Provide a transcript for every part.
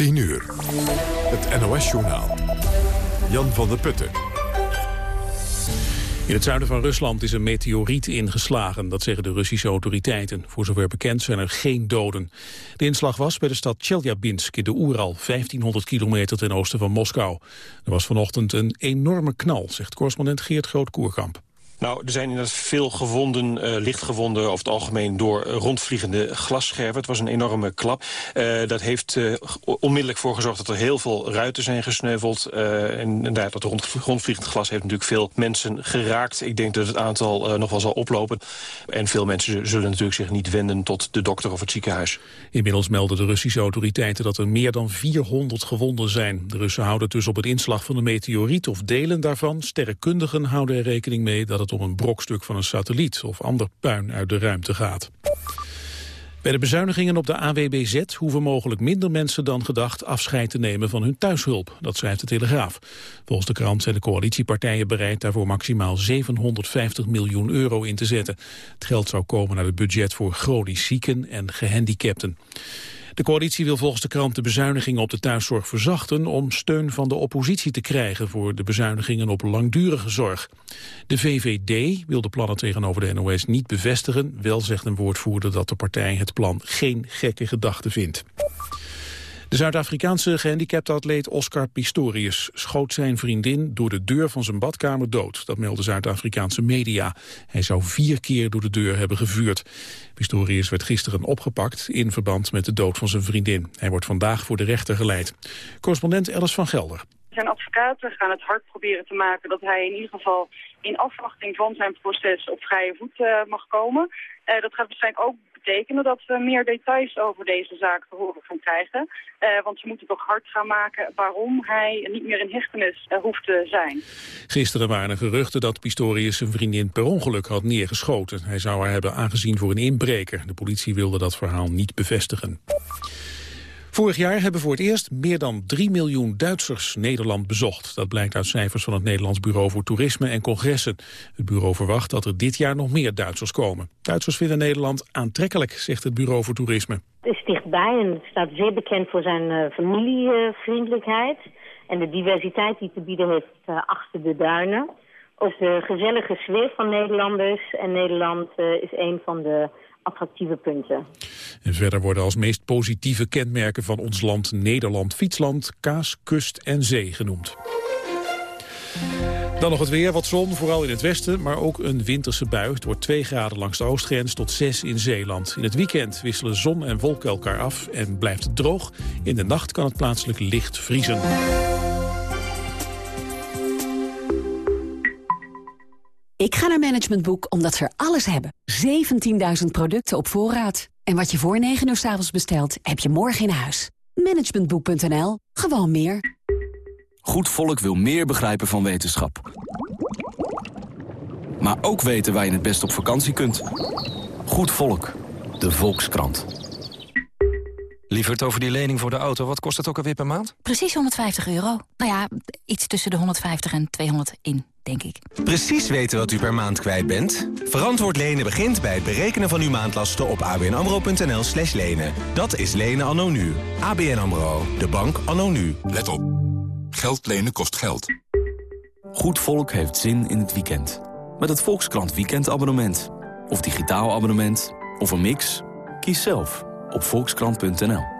10 uur. Het NOS-journaal. Jan van der Putten. In het zuiden van Rusland is een meteoriet ingeslagen, dat zeggen de Russische autoriteiten. Voor zover bekend zijn er geen doden. De inslag was bij de stad Chelyabinsk in de Oeral, 1500 kilometer ten oosten van Moskou. Er was vanochtend een enorme knal, zegt correspondent Geert Groot-Koerkamp. Nou, er zijn inderdaad veel gewonden, uh, lichtgewonden... over het algemeen door rondvliegende glasscherven. Het was een enorme klap. Uh, dat heeft onmiddellijk voor gezorgd dat er heel veel ruiten zijn gesneuveld. en, dat rond, rondvliegend glas heeft natuurlijk veel mensen geraakt. Ik denk dat het aantal nog wel zal oplopen. En veel mensen zullen natuurlijk zich niet wenden tot de dokter of het ziekenhuis. Inmiddels melden de Russische autoriteiten dat er meer dan 400 gewonden zijn. De Russen houden dus op het inslag van de meteoriet of delen daarvan. Sterrenkundigen houden er rekening mee dat het om een brokstuk van een satelliet of ander puin uit de ruimte gaat. Bij de bezuinigingen op de AWBZ hoeven mogelijk minder mensen dan gedacht afscheid te nemen van hun thuishulp. Dat schrijft de Telegraaf. Volgens de krant zijn de coalitiepartijen bereid daarvoor maximaal 750 miljoen euro in te zetten. Het geld zou komen naar het budget voor chronisch zieken en gehandicapten. De coalitie wil volgens de krant de bezuinigingen op de thuiszorg verzachten om steun van de oppositie te krijgen voor de bezuinigingen op langdurige zorg. De VVD wil de plannen tegenover de NOS niet bevestigen. Wel zegt een woordvoerder dat de partij het plan geen gekke gedachte vindt. De Zuid-Afrikaanse gehandicapte atleet Oscar Pistorius schoot zijn vriendin door de deur van zijn badkamer dood. Dat melden Zuid-Afrikaanse media. Hij zou vier keer door de deur hebben gevuurd. Pistorius werd gisteren opgepakt in verband met de dood van zijn vriendin. Hij wordt vandaag voor de rechter geleid. Correspondent Alice van Gelder. Zijn advocaten gaan het hard proberen te maken dat hij in ieder geval in afwachting van zijn proces op vrije voet uh, mag komen. Uh, dat gaat waarschijnlijk ook betekenen dat we meer details over deze zaak te horen gaan krijgen. Uh, want ze moeten toch hard gaan maken waarom hij niet meer in hechtenis hoeft te zijn. Gisteren waren er geruchten dat Pistorius zijn vriendin per ongeluk had neergeschoten. Hij zou haar hebben aangezien voor een inbreker. De politie wilde dat verhaal niet bevestigen. Vorig jaar hebben voor het eerst meer dan 3 miljoen Duitsers Nederland bezocht. Dat blijkt uit cijfers van het Nederlands Bureau voor Toerisme en Congressen. Het bureau verwacht dat er dit jaar nog meer Duitsers komen. Duitsers vinden Nederland aantrekkelijk, zegt het Bureau voor Toerisme. Het is dichtbij en staat zeer bekend voor zijn uh, familievriendelijkheid... en de diversiteit die te bieden heeft uh, achter de duinen. Ook de gezellige sfeer van Nederlanders. En Nederland uh, is een van de attractieve punten. En verder worden als meest positieve kenmerken van ons land Nederland fietsland, kaas, kust en zee genoemd. Dan nog het weer, wat zon, vooral in het westen, maar ook een winterse bui. Het wordt 2 graden langs de oostgrens tot 6 in Zeeland. In het weekend wisselen zon en wolken elkaar af en blijft het droog. In de nacht kan het plaatselijk licht vriezen. Ik ga naar Management Boek omdat ze er alles hebben. 17.000 producten op voorraad. En wat je voor 9 uur s avonds bestelt, heb je morgen in huis. Managementboek.nl. Gewoon meer. Goed volk wil meer begrijpen van wetenschap. Maar ook weten waar je het best op vakantie kunt. Goed volk. De Volkskrant. Lieverd, over die lening voor de auto, wat kost het ook alweer per maand? Precies 150 euro. Nou ja, iets tussen de 150 en 200 in, denk ik. Precies weten wat u per maand kwijt bent? Verantwoord lenen begint bij het berekenen van uw maandlasten op abnamro.nl slash lenen. Dat is lenen anno nu. ABN AMRO, de bank anno nu. Let op. Geld lenen kost geld. Goed volk heeft zin in het weekend. Met het Volkskrant weekendabonnement. Of digitaal abonnement. Of een mix. Kies zelf op volkskrant.nl.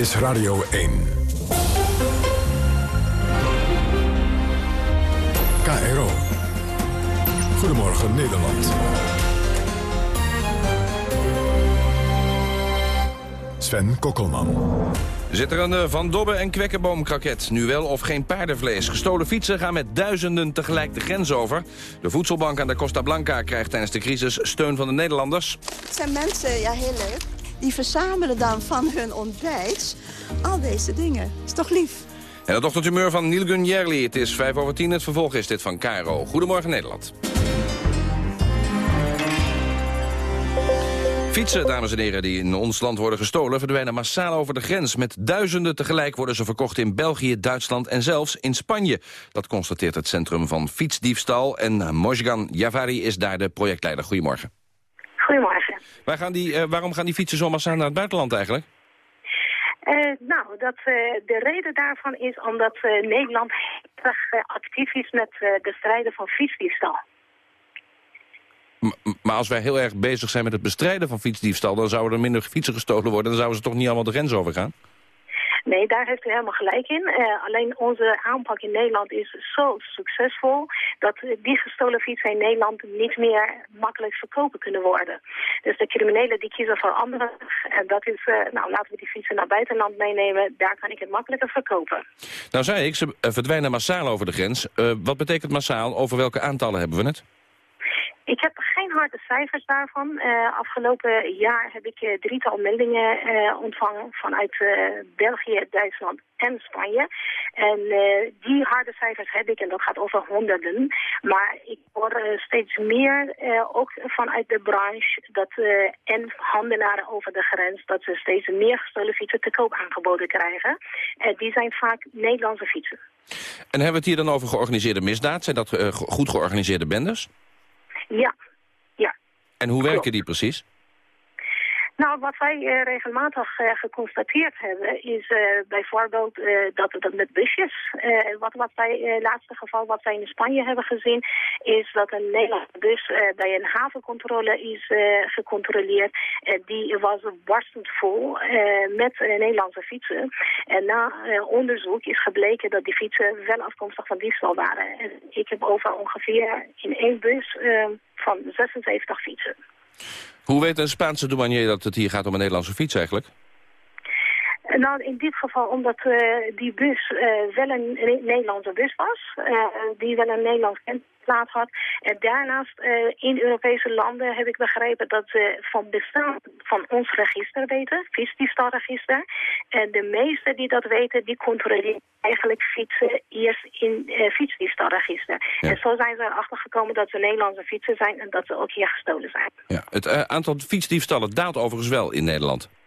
Is Radio 1. KRO. Goedemorgen Nederland. Sven Kokkelman. Zit er een eh, Van Dobbe en Kwekkenboom-kraket? Nu wel of geen paardenvlees? Gestolen fietsen gaan met duizenden tegelijk de grens over. De voedselbank aan de Costa Blanca krijgt tijdens de crisis steun van de Nederlanders. Het zijn mensen, ja heel leuk, die verzamelen dan van hun ontbijt al deze dingen. Is toch lief? En het ochtendhumeur van Niel Gunjerli. Het is 5 over 10. Het vervolg is dit van Caro. Goedemorgen Nederland. Fietsen, dames en heren, die in ons land worden gestolen... verdwijnen massaal over de grens. Met duizenden tegelijk worden ze verkocht in België, Duitsland en zelfs in Spanje. Dat constateert het Centrum van Fietsdiefstal. En Mojgan Javari is daar de projectleider. Goedemorgen. Waar gaan die, uh, waarom gaan die fietsen zo massaal naar het buitenland eigenlijk? Uh, nou, dat, uh, de reden daarvan is omdat Nederland erg actief is met de strijden van fietsdiefstal. Maar als wij heel erg bezig zijn met het bestrijden van fietsdiefstal... dan zouden er minder fietsen gestolen worden. Dan zouden ze toch niet allemaal de grens overgaan? Nee, daar heeft u helemaal gelijk in. Uh, alleen onze aanpak in Nederland is zo succesvol... dat die gestolen fietsen in Nederland niet meer makkelijk verkopen kunnen worden. Dus de criminelen die kiezen voor andere. En dat is, uh, nou laten we die fietsen naar buitenland meenemen. Daar kan ik het makkelijker verkopen. Nou zei ik, ze verdwijnen massaal over de grens. Wat betekent massaal? Over welke aantallen hebben we het? Ik heb geen harde cijfers daarvan. Uh, afgelopen jaar heb ik uh, drietal meldingen uh, ontvangen vanuit België, Duitsland en Spanje. En die harde cijfers heb ik en dat gaat over honderden. Maar ik hoor steeds meer, ook vanuit de branche, dat en handelaren over de grens, dat ze steeds meer gestolen fietsen te koop aangeboden krijgen. die zijn vaak Nederlandse fietsen. En hebben we het hier dan over georganiseerde misdaad? Zijn dat goed georganiseerde bendes? Ja, ja. En hoe werken die precies? Nou, wat wij uh, regelmatig uh, geconstateerd hebben is uh, bijvoorbeeld dat dat met busjes. wat, wat wij, het laatste geval wat wij in Spanje hebben gezien is dat een Nederlandse bus bij een havencontrole is gecontroleerd. die was barstend vol met Nederlandse fietsen. En na onderzoek is gebleken dat die fietsen wel afkomstig van diefstal waren. En ik heb over ongeveer in één bus van 76 fietsen. Hoe weet een Spaanse douanier dat het hier gaat om een Nederlandse fiets eigenlijk? Nou, in dit geval omdat uh, die bus uh, wel een Nederlandse bus was. Uh, die wel een Nederlands kentplaat had. En daarnaast in Europese landen heb ik begrepen dat ze van bestaan van ons register weten. Fietsdiefstalregister. En de meesten die dat weten, die controleren eigenlijk fietsen eerst in uh, fietsdiefstalregister. Ja. En zo zijn ze erachter gekomen dat ze Nederlandse fietsen zijn en dat ze ook hier gestolen zijn. Ja, het aantal fietsdiefstallen daalt overigens wel in Nederland.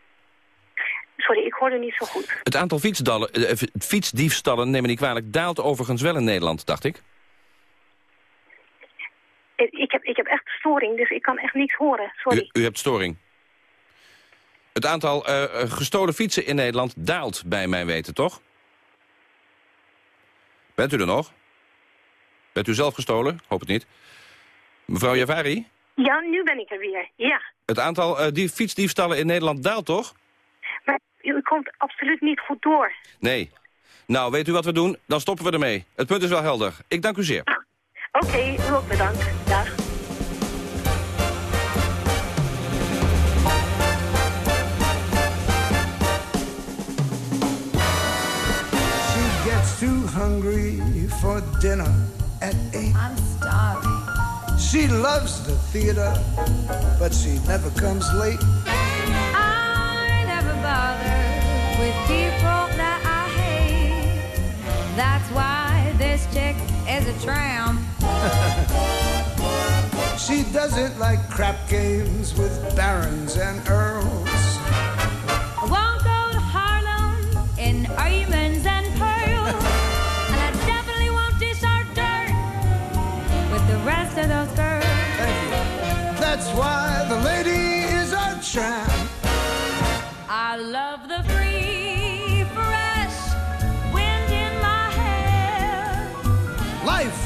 Sorry, ik hoorde niet zo goed. Het aantal uh, fietsdiefstallen, neem me niet kwalijk, daalt overigens wel in Nederland, dacht ik. Ik heb, ik heb echt storing, dus ik kan echt niets horen. Sorry. U, u hebt storing? Het aantal uh, gestolen fietsen in Nederland daalt, bij mijn weten, toch? Bent u er nog? Bent u zelf gestolen? Hoop het niet. Mevrouw Javari? Ja, nu ben ik er weer, ja. Het aantal uh, die fietsdiefstallen in Nederland daalt, toch? U komt absoluut niet goed door. Nee. Nou, weet u wat we doen? Dan stoppen we ermee. Het punt is wel helder. Ik dank u zeer. Ah, Oké, okay, u ook bedankt. Dag. She gets too hungry for dinner at eight. I'm starving. She loves the theater, but she never comes late. With people that I hate. That's why this chick is a tramp. she doesn't like crap games with barons and earls. I won't go to Harlem in diamonds and pearls. and I definitely won't dish our dirt with the rest of those girls. That's why the lady is a tramp.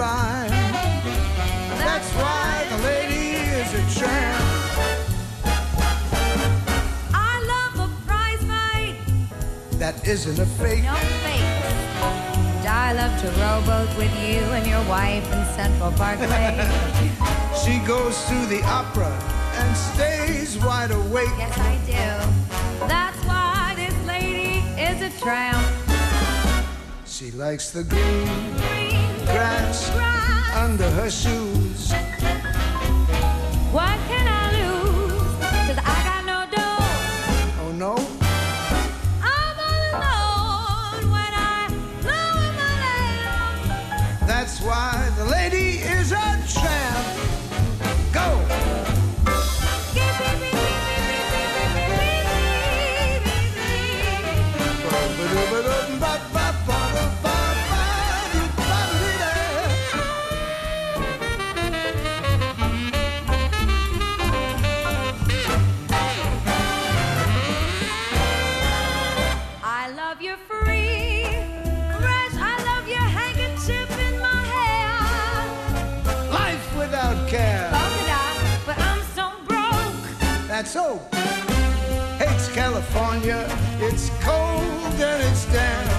line. That's why the lady is a tramp. I love a prize fight. That isn't a fake. No fake. And I love to rowboat with you and your wife in Central Parkway. She goes to the opera and stays wide awake. yes, I do. She likes the green grass under her shoes. What can so. Hates California. It's cold and it's damp.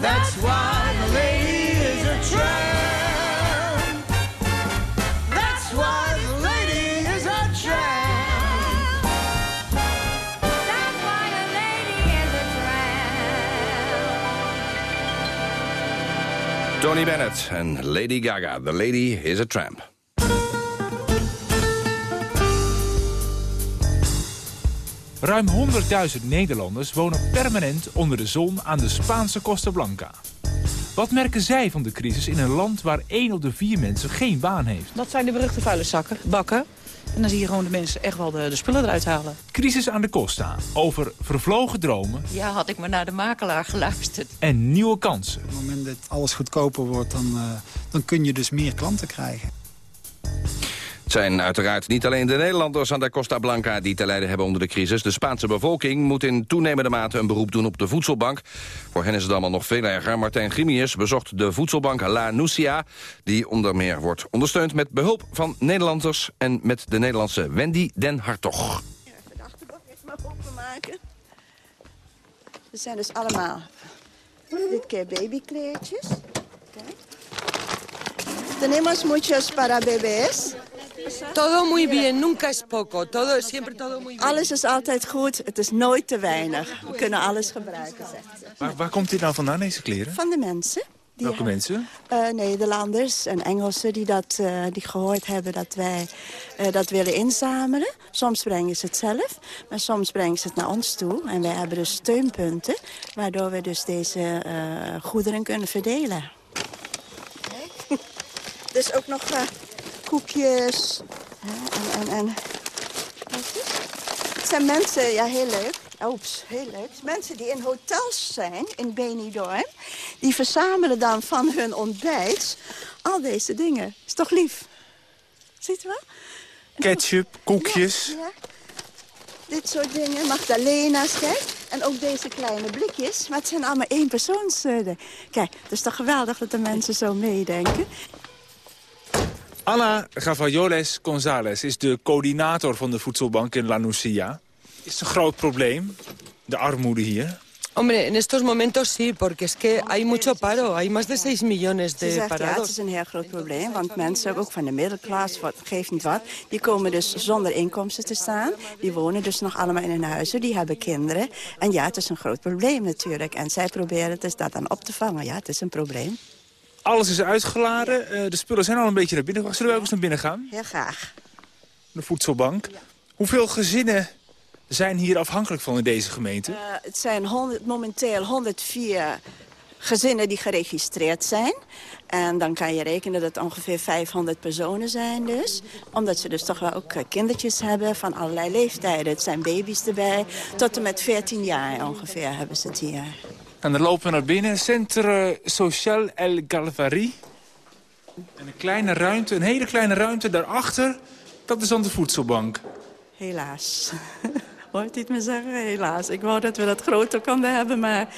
That's why the lady is a tramp. That's why the lady is a tramp. That's why a lady is a tramp. Tony Bennett en Lady Gaga. The Lady is a Tramp. Ruim 100.000 Nederlanders wonen permanent onder de zon aan de Spaanse Costa Blanca. Wat merken zij van de crisis in een land waar 1 op de 4 mensen geen baan heeft? Dat zijn de beruchte vuile zakken, bakken. En dan zie je gewoon de mensen echt wel de, de spullen eruit halen. Crisis aan de Costa, over vervlogen dromen Ja, had ik maar naar de makelaar geluisterd. en nieuwe kansen. Op het moment dat alles goedkoper wordt, dan, eh, dan kun je dus meer klanten krijgen. Het zijn uiteraard niet alleen de Nederlanders aan de Costa Blanca die te lijden hebben onder de crisis. De Spaanse bevolking moet in toenemende mate een beroep doen op de voedselbank. Voor hen is het allemaal nog veel erger. Martijn Grimius bezocht de voedselbank La Nucia, die onder meer wordt ondersteund met behulp van Nederlanders en met de Nederlandse Wendy den Hartog. maar openmaken. Dit zijn dus allemaal dit keer babykleedjes. Kijk. Tenemos muchos para bebés. Todo muy bien, nunca es poco. Todo, siempre todo muy bien. Alles is altijd goed, het is nooit te weinig. We kunnen alles gebruiken, zegt ze. Waar, waar komt dit nou vandaan, deze kleren? Van de mensen. Die Welke mensen? eh, Nederlanders en Engelsen die, dat, eh, die gehoord hebben dat wij eh, dat willen inzamelen. Soms brengen ze het zelf, maar soms brengen ze het naar ons toe. En wij hebben dus steunpunten, waardoor we dus deze eh, goederen kunnen verdelen. Kijk. Dus ook nog eh, koekjes. en, en, en. Het zijn mensen, ja heel leuk. Oeps, heel leuk. Mensen die in hotels zijn in Benidorm. Die verzamelen dan van hun ontbijt al deze dingen. Is toch lief? Ziet u wel? Ketchup, koekjes. Ja. Dit soort dingen, magdalena's, kijk. En ook deze kleine blikjes. Maar het zijn allemaal éénpersoons. eh, de- Kijk, het is toch geweldig dat de mensen zo meedenken. Ana Gavayoles González is de coördinator van de voedselbank in La Nucia. Is het een groot probleem, de armoede hier? Hombre, en estos momentos sí, porque es que hay mucho paro. Hay más de 6 millones Ze de zegt, ja, het parados. is een heel groot probleem. Want mensen, ook van de middelklas, wat, geeft niet wat... die komen dus zonder inkomsten te staan. Die wonen dus nog allemaal in hun huizen. Die hebben kinderen. En ja, het is een groot probleem natuurlijk. En zij proberen dus dat dan op te vangen. Ja, het is een probleem. Alles is uitgeladen, eh, de spullen zijn al een beetje naar binnen. Zullen we ook eens naar binnen gaan? Heel graag. De voedselbank. Hoeveel gezinnen zijn hier afhankelijk van in deze gemeente? Eh, het zijn 100, momenteel 104 gezinnen die geregistreerd zijn. En dan kan je rekenen dat het ongeveer 500 personen zijn dus. Omdat ze dus toch wel ook eh, kindertjes hebben van allerlei leeftijden. Het zijn baby's erbij. Tot en met 14 jaar ongeveer hebben ze het hier. En dan lopen we naar binnen. Centre Social El Galvari. En een kleine ruimte, een hele kleine ruimte daarachter. Dat is dan de voedselbank. Helaas. Hoort u het me zeggen? Helaas. Ik wou dat we dat groter konden hebben, maar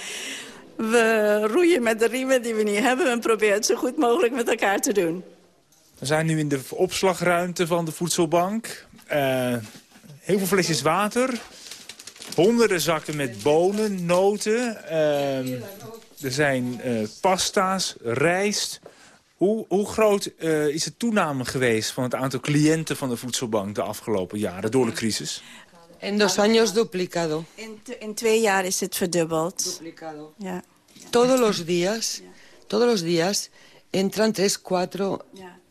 We roeien met de riemen die we niet hebben... en proberen het zo goed mogelijk met elkaar te doen. We zijn nu in de opslagruimte van de voedselbank. Uh, heel veel flesjes water. Honderden zakken met bonen, noten. Uh, er zijn uh, pasta's, rijst. Hoe, hoe groot uh, is de toename geweest van het aantal cliënten van de voedselbank... de afgelopen jaren door de crisis? En dos años duplicado. In, in twee jaar is het verdubbeld. Duplicado. Ja. Todos los días, todos los días entran tres, cuatro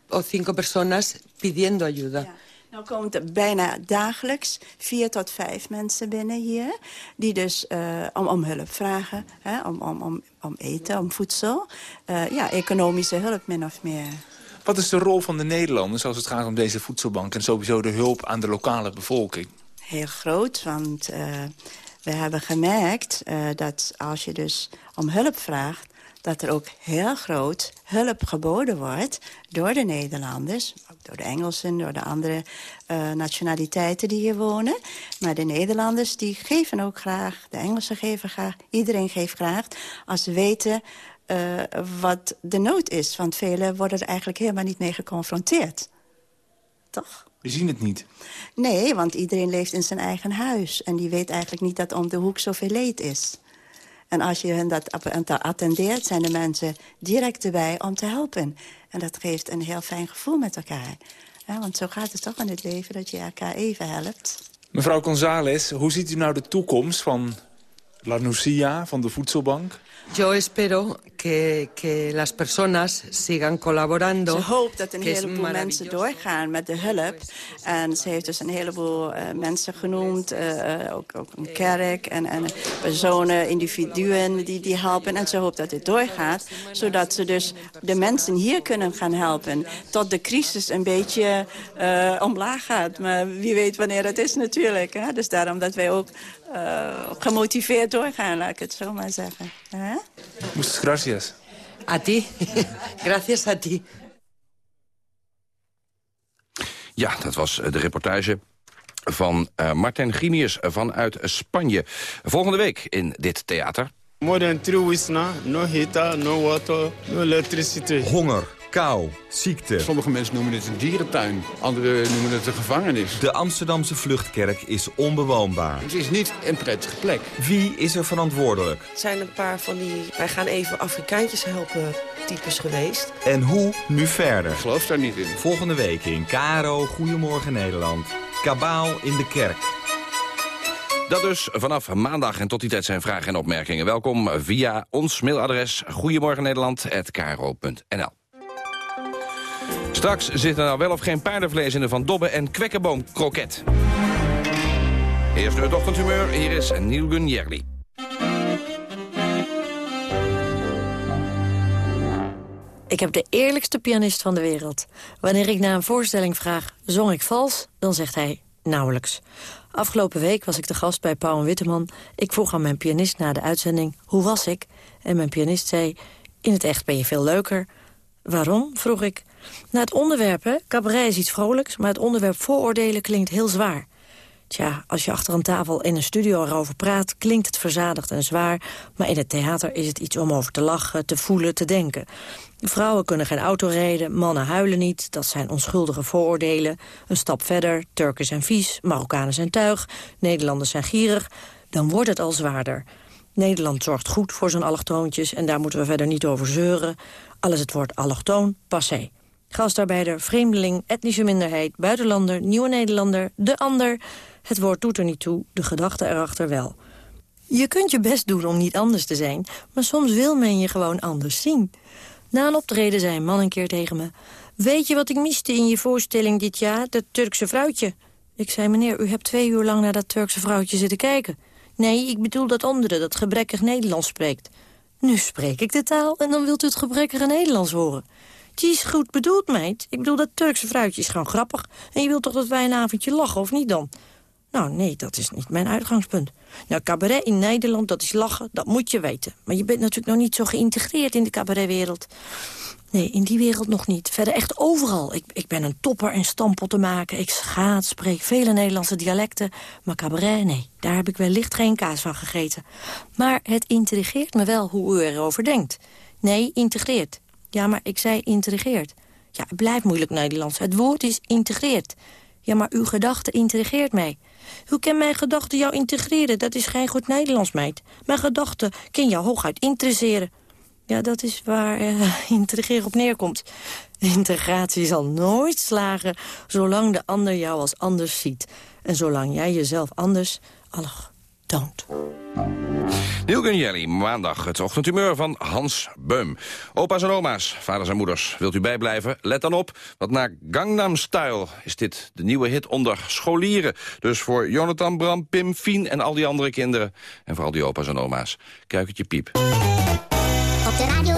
o cinco personas pidiendo ayuda. Ja. Nou komt er bijna dagelijks vier tot vijf mensen binnen hier... die dus uh, om, om hulp vragen, hè, om, om, om, om eten, om voedsel. Uh, ja, economische hulp min of meer. Wat is de rol van de Nederlanders als het gaat om deze voedselbank... en sowieso de hulp aan de lokale bevolking? Heel groot, want uh, we hebben gemerkt dat als je dus om hulp vraagt dat er ook heel groot hulp geboden wordt door de Nederlanders. Door de Engelsen, door de andere uh, nationaliteiten die hier wonen. Maar de Nederlanders die geven ook graag, de Engelsen geven graag, iedereen geeft graag... als ze weten uh, wat de nood is. Want velen worden er eigenlijk helemaal niet mee geconfronteerd. Toch? We zien het niet. Nee, want iedereen leeft in zijn eigen huis. En die weet eigenlijk niet dat om de hoek zoveel leed is. En als je hen dat attendeert, zijn de mensen direct erbij om te helpen. En dat geeft een heel fijn gevoel met elkaar. Want zo gaat het toch in het leven, dat je elkaar even helpt. Mevrouw González, hoe ziet u nou de toekomst van La Nucia, van de voedselbank? Yo espero que, que las personas sigan colaborando. Ze hoopt dat een heleboel mensen doorgaan met de hulp. En ze heeft dus een heleboel uh, mensen genoemd. Uh, ook, ook, een kerk en, en personen, individuen die, die helpen. En ze hoopt dat dit doorgaat. Zodat ze dus de mensen hier kunnen gaan helpen. Tot de crisis een beetje uh, omlaag gaat. Maar wie weet wanneer het is natuurlijk. Hè? Dus daarom dat wij ook uh, gemotiveerd doorgaan, laat ik het zo maar zeggen. Huh? Muchas gracias. A ti. gracias a ti. Ja, dat was de reportage van uh, Martin Grimius vanuit Spanje. Volgende week in dit theater. More than three weeks now, no heater, no water, no electricity. Honger, kou, ziekte. Sommige mensen noemen het een dierentuin, anderen noemen het een gevangenis. De Amsterdamse vluchtkerk is onbewoonbaar. Het is niet een prettige plek. Wie is er verantwoordelijk? Het zijn een paar van die, wij gaan even Afrikaantjes helpen, types geweest. En hoe nu verder? Ik geloof daar niet in. Volgende week in Karo, Goedemorgen Nederland. Kabaal in de kerk. Dat dus vanaf maandag en tot die tijd zijn vragen en opmerkingen. Welkom via ons mailadres goedemorgen Nederland@karo.nl. Straks zit er nou wel of geen paardenvlees in de Van Dobbe en kwekkenboom kroket. Eerst het ochtendhumeur, hier is Neil Gunjerli. Ik heb de eerlijkste pianist van de wereld. Wanneer ik na een voorstelling vraag, zong ik vals? Dan zegt hij, nauwelijks. Afgelopen week was ik de gast bij Paul Witteman. Ik vroeg aan mijn pianist na de uitzending, hoe was ik? En mijn pianist zei, in het echt ben je veel leuker. Waarom? vroeg ik. Na het onderwerp, hè? cabaret is iets vrolijks... maar het onderwerp vooroordelen klinkt heel zwaar. Tja, als je achter een tafel in een studio erover praat... klinkt het verzadigd en zwaar... maar in het theater is het iets om over te lachen, te voelen, te denken. Vrouwen kunnen geen auto rijden, mannen huilen niet. Dat zijn onschuldige vooroordelen. Een stap verder, Turken zijn vies, Marokkanen zijn tuig... Nederlanders zijn gierig. Dan wordt het al zwaarder. Nederland zorgt goed voor zijn allochtoontjes... en daar moeten we verder niet over zeuren. Alles het woord allochtoon, passé. Gastarbeider, vreemdeling, etnische minderheid, buitenlander, nieuwe Nederlander, de ander. Het woord doet er niet toe, de gedachte erachter wel. Je kunt je best doen om niet anders te zijn, maar soms wil men je gewoon anders zien. Na een optreden zei een man een keer tegen me... Weet je wat ik miste in je voorstelling dit jaar? Dat Turkse vrouwtje. Ik zei, meneer, u hebt twee uur lang naar dat Turkse vrouwtje zitten kijken. Nee, ik bedoel dat andere, dat gebrekkig Nederlands spreekt. Nu spreek ik de taal en dan wilt u het gebrekkige Nederlands horen. Het is goed bedoeld, meid. Ik bedoel, dat Turkse fruitje is gewoon grappig. En je wilt toch dat wij een avondje lachen, of niet dan? Nou, nee, dat is niet mijn uitgangspunt. Nou, cabaret in Nederland, dat is lachen, dat moet je weten. Maar je bent natuurlijk nog niet zo geïntegreerd in de cabaretwereld. Nee, in die wereld nog niet. Verder echt overal. Ik, ik ben een topper in stampot te maken. Ik schaats, spreek vele Nederlandse dialecten. Maar cabaret, nee, daar heb ik wellicht geen kaas van gegeten. Maar het intrigeert me wel hoe u erover denkt. Nee, integreert. Ja, maar ik zei intrigeert. Ja, het blijft moeilijk Nederlands. Het woord is integreert. Ja, maar uw gedachte intrigeert mij. Hoe kan mijn gedachte jou integreren? Dat is geen goed Nederlands, meid. Mijn gedachte kan jou hooguit interesseren. Ja, dat is waar eh, integreren op neerkomt. Integratie zal nooit slagen zolang de ander jou als anders ziet. En zolang jij jezelf anders... Allig, don't. Neil Gunjelli, maandag het ochtendhumeur van Hans Beum. Opa's en oma's, vaders en moeders, wilt u bijblijven? Let dan op, want na Gangnam Style is dit de nieuwe hit onder scholieren. Dus voor Jonathan, Bram, Pim, Fien en al die andere kinderen. En voor al die opa's en oma's. Kuikentje piep. Op de radio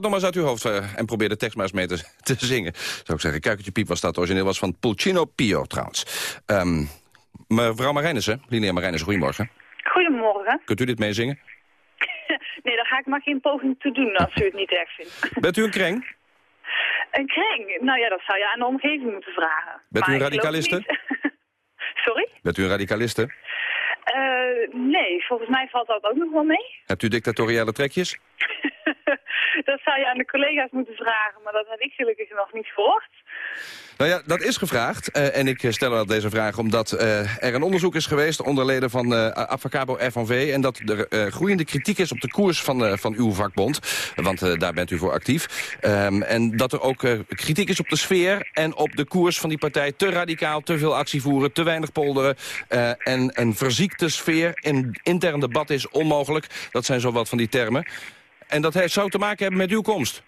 Dat nog maar eens uit uw hoofd eh, en probeer de tekst maar eens mee te, te zingen. Zou ik zeggen, Kuikentje Piep was dat origineel was van Pulcino Pio trouwens. Ehm, mevrouw Marijnissen, Linnea Marijnissen, goedemorgen. Goedemorgen. Kunt u dit meezingen? Nee, daar ga ik maar geen poging toe doen als u het niet erg vindt. Bent u een kreng? Een kring? Nou ja, dat zou je aan de omgeving moeten vragen. Bent u een radicaliste? Sorry? Bent u een radicaliste? Eh, nee, volgens mij valt dat ook nog wel mee. Hebt u dictatoriale trekjes? dat zou je aan de collega's moeten vragen, maar dat heb ik gelukkig nog niet gehoord. Nou ja, dat is gevraagd. eh, en ik stel al deze vraag omdat eh, er een onderzoek is geweest... onder leden van eh Avacabo FNV... en dat er eh, groeiende kritiek is op de koers van, van uw vakbond. Want daar bent u voor actief. Ehm, en dat er ook kritiek is op de sfeer en op de koers van die partij. Te radicaal, te veel actie voeren, te weinig polderen. en een verziekte sfeer in intern debat is onmogelijk. Dat zijn zo wat van die termen. En dat heeft, zou te maken hebben met uw komst.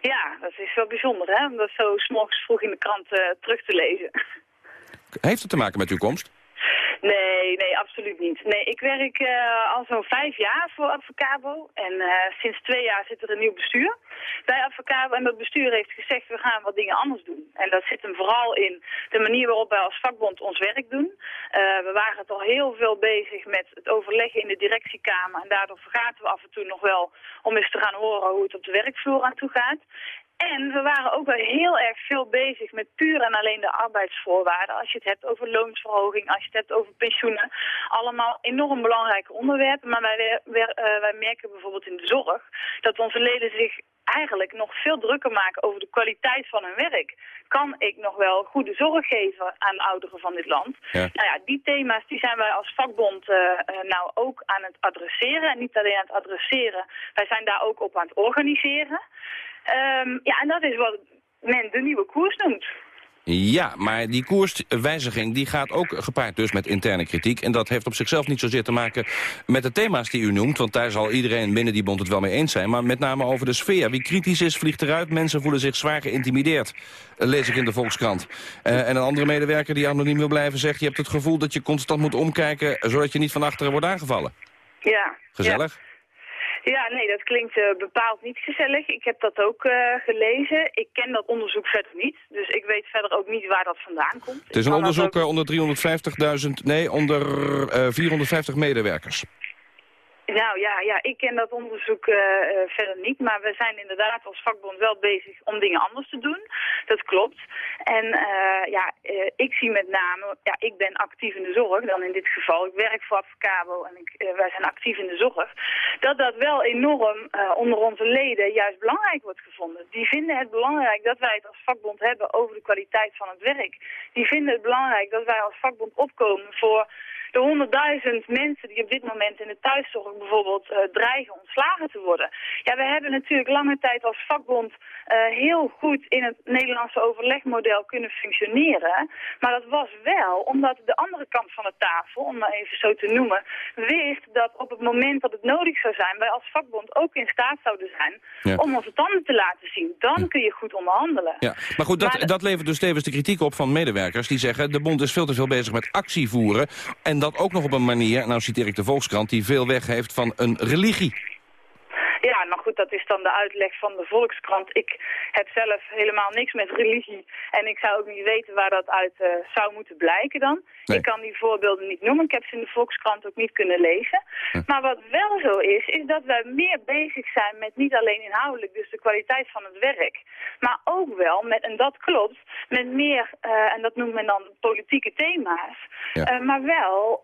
Ja, dat is wel bijzonder, hè? Om dat zo s'morgens vroeg in de krant eh, terug te lezen. Heeft het te maken met uw komst? Nee, nee, absoluut niet. Nee, ik werk eh, al zo'n vijf jaar voor Advocabo. En eh, sinds twee jaar zit er een nieuw bestuur bij Advocabo. En dat bestuur heeft gezegd, we gaan wat dingen anders doen. En dat zit hem vooral in de manier waarop wij als vakbond ons werk doen. Eh, we waren het al heel veel bezig met het overleggen in de directiekamer. En daardoor vergaten we af en toe nog wel om eens te gaan horen hoe het op de werkvloer aan toe gaat. En we waren ook wel heel erg veel bezig met puur en alleen de arbeidsvoorwaarden. Als je het hebt over loonsverhoging, als je het hebt over pensioenen. Allemaal enorm belangrijke onderwerpen. Maar wij, wij, eh, wij merken bijvoorbeeld in de zorg dat onze leden zich eigenlijk nog veel drukker maken over de kwaliteit van hun werk. Kan ik nog wel goede zorg geven aan de ouderen van dit land? Ja. Nou ja, die thema's die zijn wij als vakbond eh, eh, nou ook aan het adresseren. En niet alleen aan het adresseren, wij zijn daar ook op aan het organiseren. Ehm, ja, en dat is wat men de nieuwe koers noemt. Ja, maar die koerswijziging die gaat ook gepaard dus met interne kritiek. En dat heeft op zichzelf niet zozeer te maken met de thema's die u noemt. Want daar zal iedereen binnen die bond het wel mee eens zijn. Maar met name over de sfeer. Wie kritisch is, vliegt eruit. Mensen voelen zich zwaar geïntimideerd. Lees ik in de Volkskrant. Eh, en een andere medewerker die anoniem wil blijven zegt... je hebt het gevoel dat je constant moet omkijken... zodat je niet van achteren wordt aangevallen. Ja. Gezellig? Ja, nee, dat klinkt eh, bepaald niet gezellig. Ik heb dat ook eh, gelezen. Ik ken dat onderzoek verder niet. Dus ik weet verder ook niet waar dat vandaan komt. Het is een onderzoek eh, onder 350.000... nee, onder eh, 450 medewerkers. Nou ja, ja, ik ken dat onderzoek eh, verder niet, maar we zijn inderdaad als vakbond wel bezig om dingen anders te doen. Dat klopt. En eh, ja, ik zie met name, ja, ik ben actief in de zorg, dan in dit geval. Ik werk voor Advocabo en ik, wij zijn actief in de zorg. Dat dat wel enorm onder onze leden juist belangrijk wordt gevonden. Die vinden het belangrijk dat wij het als vakbond hebben over de kwaliteit van het werk. Die vinden het belangrijk dat wij als vakbond opkomen voor de honderdduizend mensen die op dit moment in de thuiszorg bijvoorbeeld eh, dreigen ontslagen te worden. Ja, we hebben natuurlijk lange tijd als vakbond eh, heel goed in het Nederlandse overlegmodel kunnen functioneren. Maar dat was wel omdat de andere kant van de tafel, om maar even zo te noemen, wist dat op het moment dat het nodig zou zijn, wij als vakbond ook in staat zouden zijn Ja. om onze tanden te laten zien. Dan kun je goed onderhandelen. Ja, maar goed, dat, dat levert dus tevens de kritiek op van medewerkers... die zeggen, de bond is veel te veel bezig met actie voeren... en dat ook nog op een manier, nou citeer ik de Volkskrant... die veel weg heeft van een religie. Nou goed, dat is dan de uitleg van de Volkskrant. Ik heb zelf helemaal niks met religie. En ik zou ook niet weten waar dat uit eh, zou moeten blijken dan. Nee. Ik kan die voorbeelden niet noemen. Ik heb ze in de Volkskrant ook niet kunnen lezen. Maar wat wel zo is, is dat wij meer bezig zijn met niet alleen inhoudelijk, dus de kwaliteit van het werk. Maar ook wel met, en dat klopt, met meer, eh, en dat noemt men dan politieke thema's. Ja. Eh, maar wel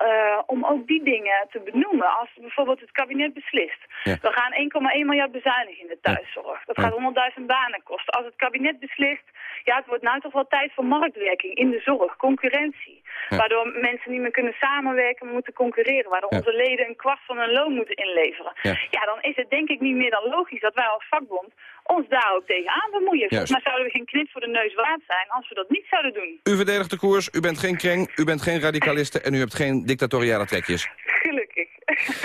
om ook die dingen te benoemen. Als bijvoorbeeld het kabinet beslist. Ja. We gaan 1,1 miljard bezuinigen in de thuiszorg. Dat gaat 100.000 banen kosten. Als het kabinet beslist, ja, het wordt nou toch wel tijd voor marktwerking in de zorg, concurrentie. Ja. Waardoor mensen niet meer kunnen samenwerken, maar moeten concurreren. Waardoor Ja. onze leden een kwart van hun loon moeten inleveren. Ja. Ja. dan is het denk ik niet meer dan logisch dat wij als vakbond ons daar ook tegenaan bemoeien. Volgens mij zouden we geen knip voor de neus waard zijn als we dat niet zouden doen. U verdedigt de koers, u bent geen kreng, u bent geen radicaliste... en u hebt geen dictatoriale trekjes. Gelukkig.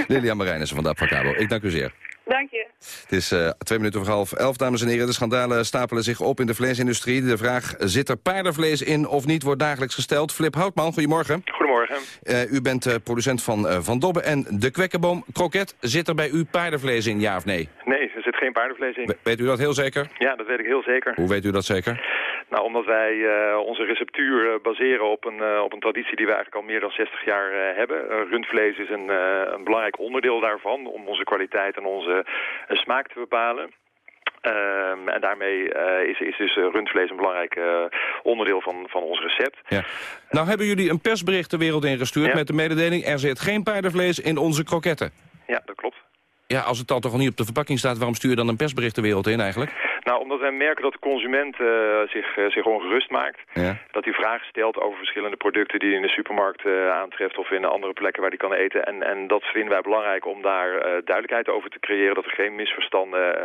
Lilian Marijnissen van de Advocabo, ik dank u zeer. Dank je. Het is eh, twee minuten voor half elf, dames en heren. De schandalen stapelen zich op in de vleesindustrie. De vraag, zit er paardenvlees in of niet, wordt dagelijks gesteld. Flip Houtman, goedemorgen. Goedemorgen. Eh, u bent eh, producent van eh, Van Dobbe en de Kwekkenboom. Kroket, zit er bij u paardenvlees in, ja of nee? Nee, er zit geen paardenvlees in. We- weet u dat heel zeker? Ja, dat weet ik heel zeker. Hoe weet u dat zeker? Nou, omdat wij eh, onze receptuur eh, baseren op een, eh, op een traditie die we eigenlijk al meer dan 60 jaar hebben. Rundvlees is een, een belangrijk onderdeel daarvan om onze kwaliteit en onze smaak te bepalen. Ehm, en daarmee is, is dus rundvlees een belangrijk onderdeel van, van ons recept. Ja. Nou hebben jullie een persbericht de wereld ingestuurd met de mededeling... er zit geen paardenvlees in onze kroketten. Ja, dat klopt. Ja, als het dan toch al niet op de verpakking staat... waarom stuur je dan een persbericht de wereld in eigenlijk? Nou, omdat wij merken dat de consument eh, zich, eh, zich ongerust maakt. Ja. Dat hij vragen stelt over verschillende producten die hij in de supermarkt eh, aantreft of in andere plekken waar hij kan eten. En, en dat vinden wij belangrijk om daar duidelijkheid over te creëren. Dat er geen misverstanden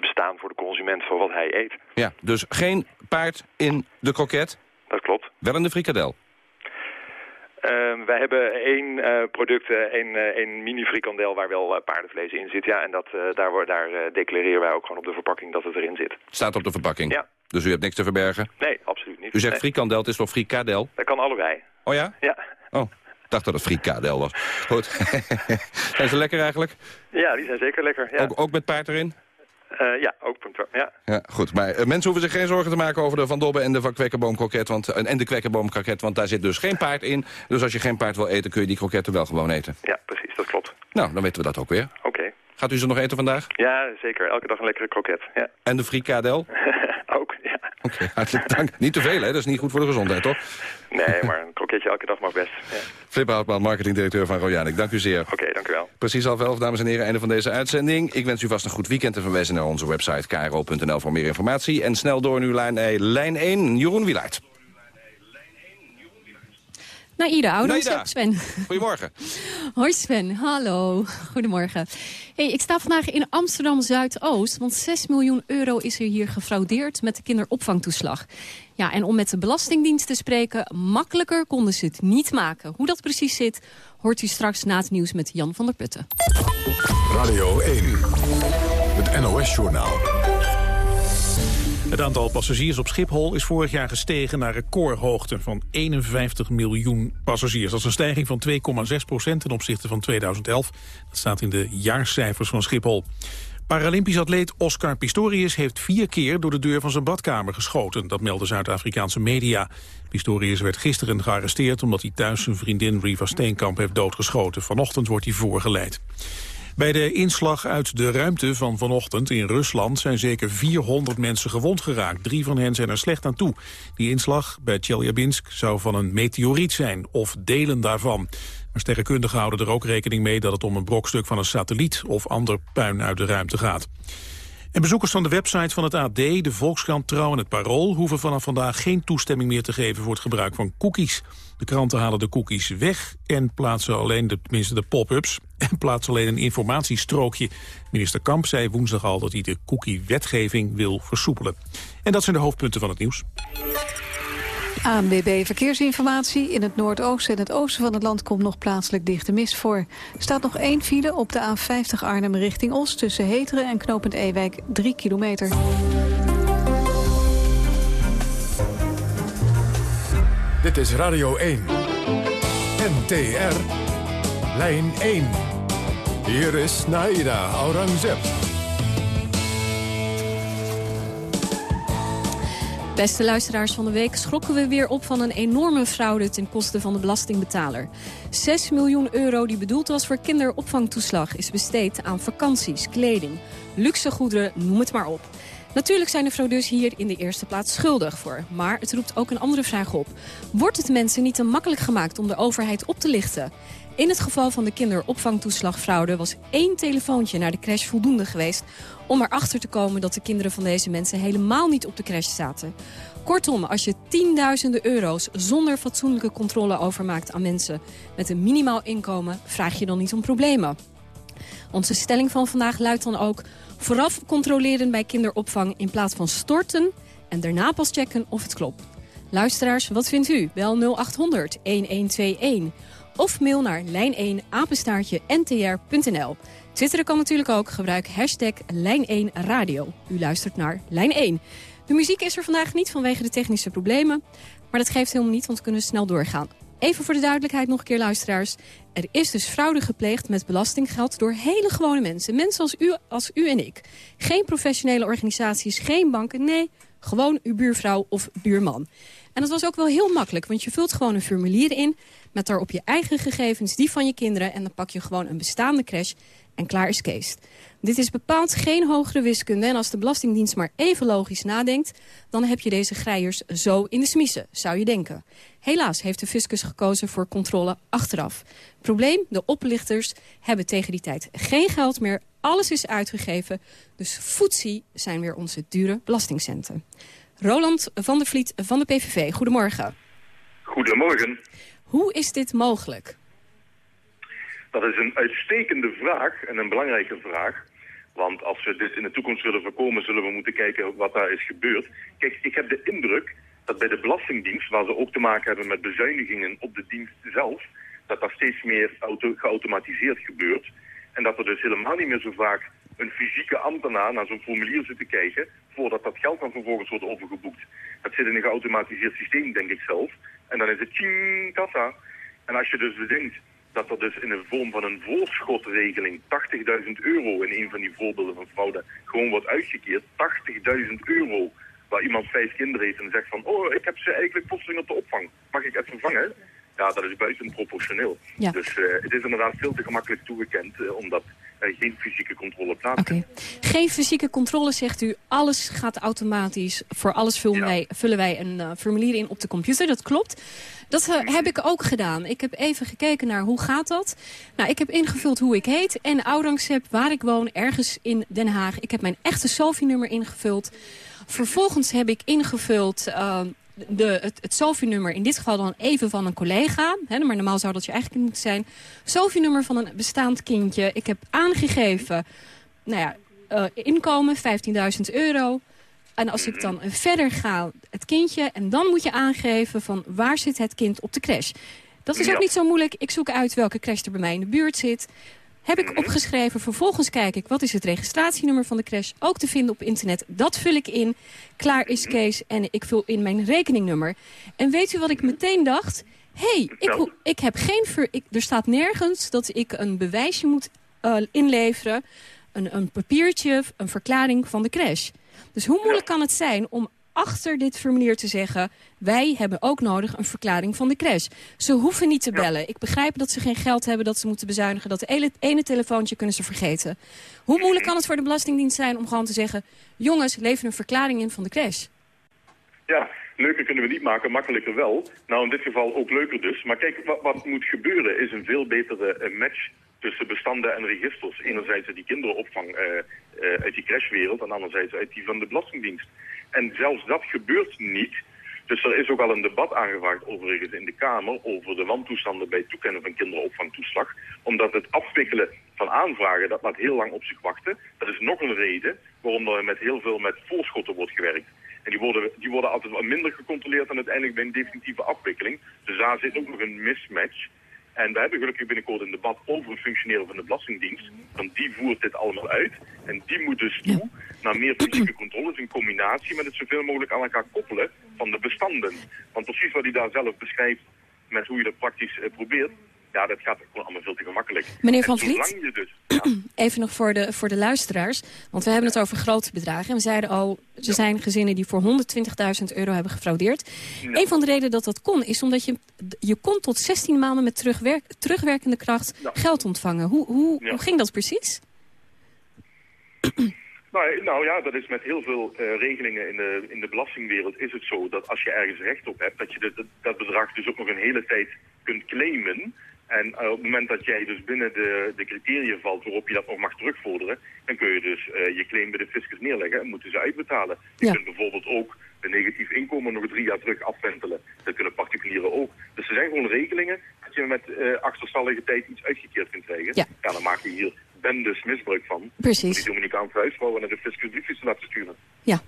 bestaan voor de consument voor wat hij eet. Ja, dus geen paard in de kroket, Dat klopt. wel in de frikadel. Ehm, wij hebben één eh, product, eh, één, eh, één mini frikandel waar wel paardenvlees in zit. Ja, en dat, daar, daar declareren wij ook gewoon op de verpakking dat het erin zit. Staat op de verpakking. Ja. Dus u hebt niks te verbergen. Nee, absoluut niet. U zegt Nee. frikandel, het is toch frikadel? Dat kan allebei. Oh ja? Ja. Oh. dacht dat het frikadel was. Goed. zijn ze lekker eigenlijk? Ja, die zijn zeker lekker. Ja, Ook, ook met paard erin? Eh, ja ook. punt, Ja. Ja, goed. Maar eh, mensen hoeven zich geen zorgen te maken over de Van Dobbe en de Van Kwekkerboom kroket. Want, en en de Kwekkerboom kroket, want daar zit dus geen paard in. Dus als je geen paard wil eten, kun je die kroketten wel gewoon eten. ja, precies. Dat klopt. Nou, dan weten we dat ook weer. Oké. Gaat u ze nog eten vandaag? Ja, zeker. Elke dag een lekkere kroket. Ja. En de frikadel? Oké, hartelijk dank. Niet te veel, hè? Dat is niet goed voor de gezondheid, toch? Nee, maar een kroketje elke dag mag best. Ja. Flip Houtman, marketingdirecteur van Royanik. Dank u zeer. Oké, dank u wel. Precies half elf, dames en heren, einde van deze uitzending. Ik wens u vast een goed weekend en verwijzen naar onze website kro.nl voor meer informatie. En snel door nu lijn, lijn 1, Jeroen Wielaert. Naida, oude Naida. Sven. Goedemorgen. Hoi Sven, hallo. Goedemorgen. Hey, ik sta vandaag in Amsterdam Zuidoost, want 6 miljoen euro is er hier gefraudeerd met de kinderopvangtoeslag. Ja, en om met de Belastingdienst te spreken, makkelijker konden ze het niet maken. Hoe dat precies zit, hoort u straks na het nieuws met Jan van der Putten. Radio 1, het NOS-journaal. Het aantal passagiers op Schiphol is vorig jaar gestegen naar recordhoogte van 51 miljoen passagiers. Dat is een stijging van 2,6 procent ten opzichte van 2011. Dat staat in de jaarcijfers van Schiphol. Paralympisch atleet Oscar Pistorius heeft vier keer door de deur van zijn badkamer geschoten. Dat melden Zuid-Afrikaanse media. Pistorius werd gisteren gearresteerd omdat hij thuis zijn vriendin Riva Steenkamp heeft doodgeschoten. Vanochtend wordt hij voorgeleid. Bij de inslag uit de ruimte van vanochtend in Rusland zijn zeker 400 mensen gewond geraakt. Drie van hen zijn er slecht aan toe. Die inslag bij Tjeljabinsk zou van een meteoriet zijn of delen daarvan. Maar sterrenkundigen houden er ook rekening mee dat het om een brokstuk van een satelliet of ander puin uit de ruimte gaat. En bezoekers van de website van het AD, de Volkskrant Trouw en het Parool... hoeven vanaf vandaag geen toestemming meer te geven voor het gebruik van cookies. De kranten halen de cookies weg en plaatsen alleen, de, tenminste de pop-ups... en plaatsen alleen een informatiestrookje. Minister Kamp zei woensdag al dat hij de cookie-wetgeving wil versoepelen. En dat zijn de hoofdpunten van het nieuws. ANWB Verkeersinformatie. In het noordoosten en het oosten van het land komt nog plaatselijk dichte mist voor. Er staat nog één file op de A50 Arnhem richting Oost... tussen Heteren en Knopend Ewijk, 3 kilometer. Dit is Radio 1. NTR. Lijn 1. Hier is Naida Aurangzeb. Beste luisteraars van de week, schrokken we weer op van een enorme fraude ten koste van de belastingbetaler. 6 miljoen euro die bedoeld was voor kinderopvangtoeslag is besteed aan vakanties, kleding, luxe goederen, noem het maar op. Natuurlijk zijn de fraudeurs hier in de eerste plaats schuldig voor. Maar het roept ook een andere vraag op. Wordt het mensen niet te makkelijk gemaakt om de overheid op te lichten? In het geval van de kinderopvangtoeslagfraude was één telefoontje naar de crash voldoende geweest om erachter te komen dat de kinderen van deze mensen helemaal niet op de crash zaten. Kortom, als je tienduizenden euro's zonder fatsoenlijke controle overmaakt aan mensen met een minimaal inkomen, vraag je dan niet om problemen. Onze stelling van vandaag luidt dan ook... vooraf controleren bij kinderopvang in plaats van storten... en daarna pas checken of het klopt. Luisteraars, wat vindt u? Bel 0800 1121 of mail naar lijn1 apenstaartje ntr.nl. Twitteren kan natuurlijk ook. Gebruik hashtag Lijn1 Radio. U luistert naar Lijn 1. De muziek is er vandaag niet vanwege de technische problemen. Maar dat geeft helemaal niet, want we kunnen snel doorgaan. Even voor de duidelijkheid nog een keer, luisteraars. Er is dus fraude gepleegd met belastinggeld door hele gewone mensen. Mensen als u, als u en ik. Geen professionele organisaties, geen banken. Nee, gewoon uw buurvrouw of buurman. En dat was ook wel heel makkelijk, want je vult gewoon een formulier in... met daarop je eigen gegevens, die van je kinderen... en dan pak je gewoon een bestaande crash en klaar is Kees. Dit is bepaald geen hogere wiskunde en als de Belastingdienst maar even logisch nadenkt... dan heb je deze grijers zo in de smiezen, zou je denken. Helaas heeft de fiscus gekozen voor controle achteraf. Probleem, de oplichters hebben tegen die tijd geen geld meer. Alles is uitgegeven, dus foetsie zijn weer onze dure belastingcenten. Roland van der Vliet van de PVV, goedemorgen. Goedemorgen. Hoe is dit mogelijk? Dat is een uitstekende vraag en een belangrijke vraag. Want als we dit in de toekomst willen voorkomen, zullen we moeten kijken wat daar is gebeurd. Kijk, ik heb de indruk dat bij de Belastingdienst, waar ze ook te maken hebben met bezuinigingen op de dienst zelf, dat daar steeds meer auto geautomatiseerd gebeurt. En dat er dus helemaal niet meer zo vaak een fysieke ambtenaar naar zo'n formulier zit te kijken, voordat dat geld dan vervolgens wordt overgeboekt. Dat zit in een geautomatiseerd systeem, denk ik zelf. En dan is het tjing, kassa. En als je dus bedenkt dat er dus in de vorm van een voorschotregeling 80.000 euro in een van die voorbeelden van fraude gewoon wordt uitgekeerd. 80.000 euro. Waar iemand vijf kinderen heeft en zegt van, oh, ik heb ze eigenlijk plotseling op de opvang. Mag ik even vangen? Ja, dat is buitenproportioneel. Ja. Dus eh, het is inderdaad veel te gemakkelijk toegekend, eh, omdat er geen fysieke controle plaatsvindt. Geen fysieke controle, zegt u. Alles gaat automatisch. Voor alles vullen, wij, vullen wij een eh, formulier in op de computer. Dat klopt. Dat heb ik ook gedaan. Ik heb even gekeken naar hoe gaat dat. Nou, ik heb ingevuld hoe ik heet en heb waar ik woon, ergens in Den Haag. Ik heb mijn echte Sophie-nummer ingevuld. Vervolgens heb ik ingevuld eh, de, het, het Sophie-nummer, in dit geval dan even van een collega. Hè, maar normaal zou dat je eigenlijk moeten zijn. Sophie-nummer van een bestaand kindje. Ik heb aangegeven, nou ja, eh, inkomen 15.000 euro. En als ik dan verder ga, het kindje... en dan moet je aangeven van waar zit het kind op de crash. Dat is ook Ja. niet zo moeilijk. Ik zoek uit welke crash er bij mij in de buurt zit. Heb ik opgeschreven. Vervolgens kijk ik wat is het registratienummer van de crash. Ook te vinden op internet. Dat vul ik in. Klaar is Kees. En ik vul in mijn rekeningnummer. En weet u wat ik meteen dacht? hey, ik, ik heb geen... Ver, ik, er staat nergens dat ik een bewijsje moet eh, inleveren. Een, een papiertje, een verklaring van de crash. Dus hoe moeilijk kan het zijn om achter dit formulier te zeggen... wij hebben ook nodig een verklaring van de crash. Ze hoeven niet te bellen. Ik begrijp dat ze geen geld hebben, dat ze moeten bezuinigen. Dat ene, ene telefoontje kunnen ze vergeten. Hoe moeilijk kan het voor de Belastingdienst zijn om gewoon te zeggen... jongens, lever een verklaring in van de crash. Ja, leuker kunnen we niet maken, makkelijker wel. Nou, in dit geval ook leuker dus. Maar kijk, wat, wat moet gebeuren is een veel betere eh, match tussen bestanden en registers. Enerzijds uit die kinderopvang eh, eh, uit die crashwereld en anderzijds uit die van de Belastingdienst. En zelfs dat gebeurt niet. Dus er is ook al een debat aangevraagd overigens in de Kamer over de wantoestanden bij het toekennen van kinderopvangtoeslag. Omdat het afwikkelen van aanvragen, dat laat heel lang op zich wachten. Dat is nog een reden waarom er met heel veel met voorschotten wordt gewerkt. En die worden, die worden altijd wat minder gecontroleerd dan uiteindelijk bij een definitieve afwikkeling. Dus daar zit ook nog een mismatch. En we hebben gelukkig binnenkort een debat over het functioneren van de Belastingdienst. Want die voert dit allemaal uit. En die moet dus toe naar meer fysieke controles in combinatie met het zoveel mogelijk aan elkaar koppelen van de bestanden. Want precies wat hij daar zelf beschrijft met hoe je dat praktisch eh, probeert, ja, dat gaat gewoon allemaal veel te gemakkelijk. Meneer En Van Vliet? dus Even nog voor de, voor de luisteraars. Want we hebben het over grote bedragen. En we zeiden al, er zijn gezinnen die voor 120.000 euro hebben gefraudeerd. Een van de redenen dat dat kon, is omdat je, je kon tot 16 maanden met terugwerk, terugwerkende kracht geld ontvangen. Hoe, hoe, Ja. hoe ging dat precies? Nou, nou ja, dat is met heel veel eh, regelingen in de, in de belastingwereld is het zo dat als je ergens recht op hebt, dat je dat bedrag dus ook nog een hele tijd kunt claimen. En eh, op het moment dat jij dus binnen de, de criteria valt waarop je dat nog mag terugvorderen, dan kun je dus eh, je claim bij de fiscus neerleggen en moeten ze uitbetalen. Je kunt bijvoorbeeld ook een negatief inkomen nog drie jaar terug afwentelen. Dat kunnen particulieren ook. Dus er zijn gewoon regelingen dat je met eh, achterstallige tijd iets uitgekeerd kunt krijgen. Ja. dan maak je hier bendes misbruik van. Precies. Om die Dominicaanse huisvrouwen naar de fiscus briefjes te laten sturen. Ja.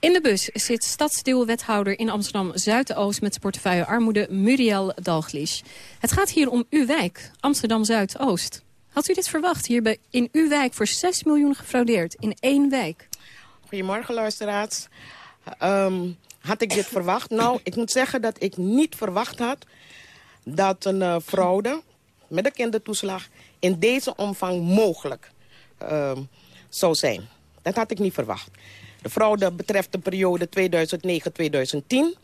In de bus zit stadsdeelwethouder in Amsterdam Zuidoost met de portefeuille armoede Muriel Dalglish. Het gaat hier om uw wijk, Amsterdam Zuidoost. Had u dit verwacht? Hier in uw wijk voor 6 miljoen gefraudeerd in één wijk. Goedemorgen, luisteraars. Ehm, had ik dit verwacht? Nou, ik moet zeggen dat ik niet verwacht had... dat een eh, fraude met een kindertoeslag in deze omvang mogelijk ehm, zou zijn. Dat had ik niet verwacht. De fraude betreft de periode 2009-2010.